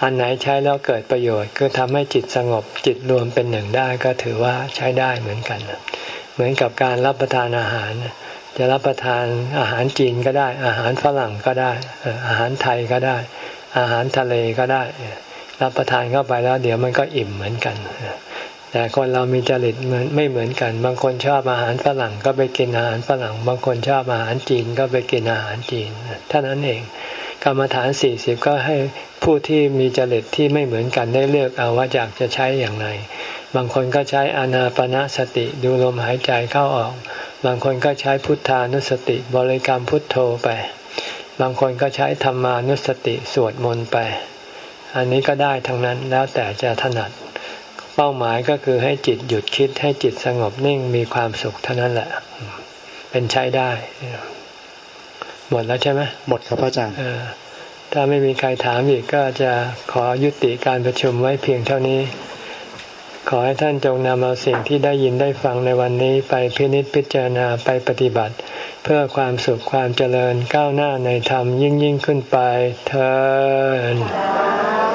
อันไหนใช้แล้วเกิดประโยชน์ก็ทำให้จิตสงบจิตรวมเป็นหนึ่งได้ก็ถือว่าใช้ได้เหมือนกัน เหมือนกับการรับประทานอาหาร จะรับประทานอาหารจีนก็ได้ อาหารฝรั่งก็ได้ อาหารไทยก็ได้ อาหารทะเลก็ได้ รับประทานเข้าไปแล้วเดี๋ยวมันก็อิ่มเหมือนกันแต่คนเรามีจริตเหมือนไม่เหมือนกัน บางคนชอบอาหารฝรั่งก็ไปกินอาหารฝรั่ง บางคนชอบอาหารจีนก็ไปกินอาหารจีนเท่านั้นเอง กรรมฐานสี่สิบก็ให้ผู้ที่มีจริตที่ไม่เหมือนกันได้เลือกเอาว่าอยากจะใช้อย่างไร บางคนก็ใช้อานาปนาสติดูลมหายใจเข้าออก บางคนก็ใช้พุทธานุสติบริกรรมพุทโธไป บางคนก็ใช้ธรรมานุสติสวดมนต์ไป อันนี้ก็ได้ทั้งนั้นแล้วแต่จะถนัด เป้าหมายก็คือให้จิตหยุดคิดให้จิตสงบนิ่งมีความสุขเท่านั้นแหละ เป็นใช้ได้ หมดแล้วใช่ไหมหมดครับอาจารย์ถ้าไม่มีใครถามอีกก็จะขอยุติการประชุมไว้เพียงเท่านี้ ขอให้ท่านจงนำเอาสิ่งที่ได้ยินได้ฟังในวันนี้ไปพินิจพิจารณาไปปฏิบัติ เพื่อความสุขความเจริญก้าวหน้าในธรรมยิ่งยิ่งขึ้นไปเธอ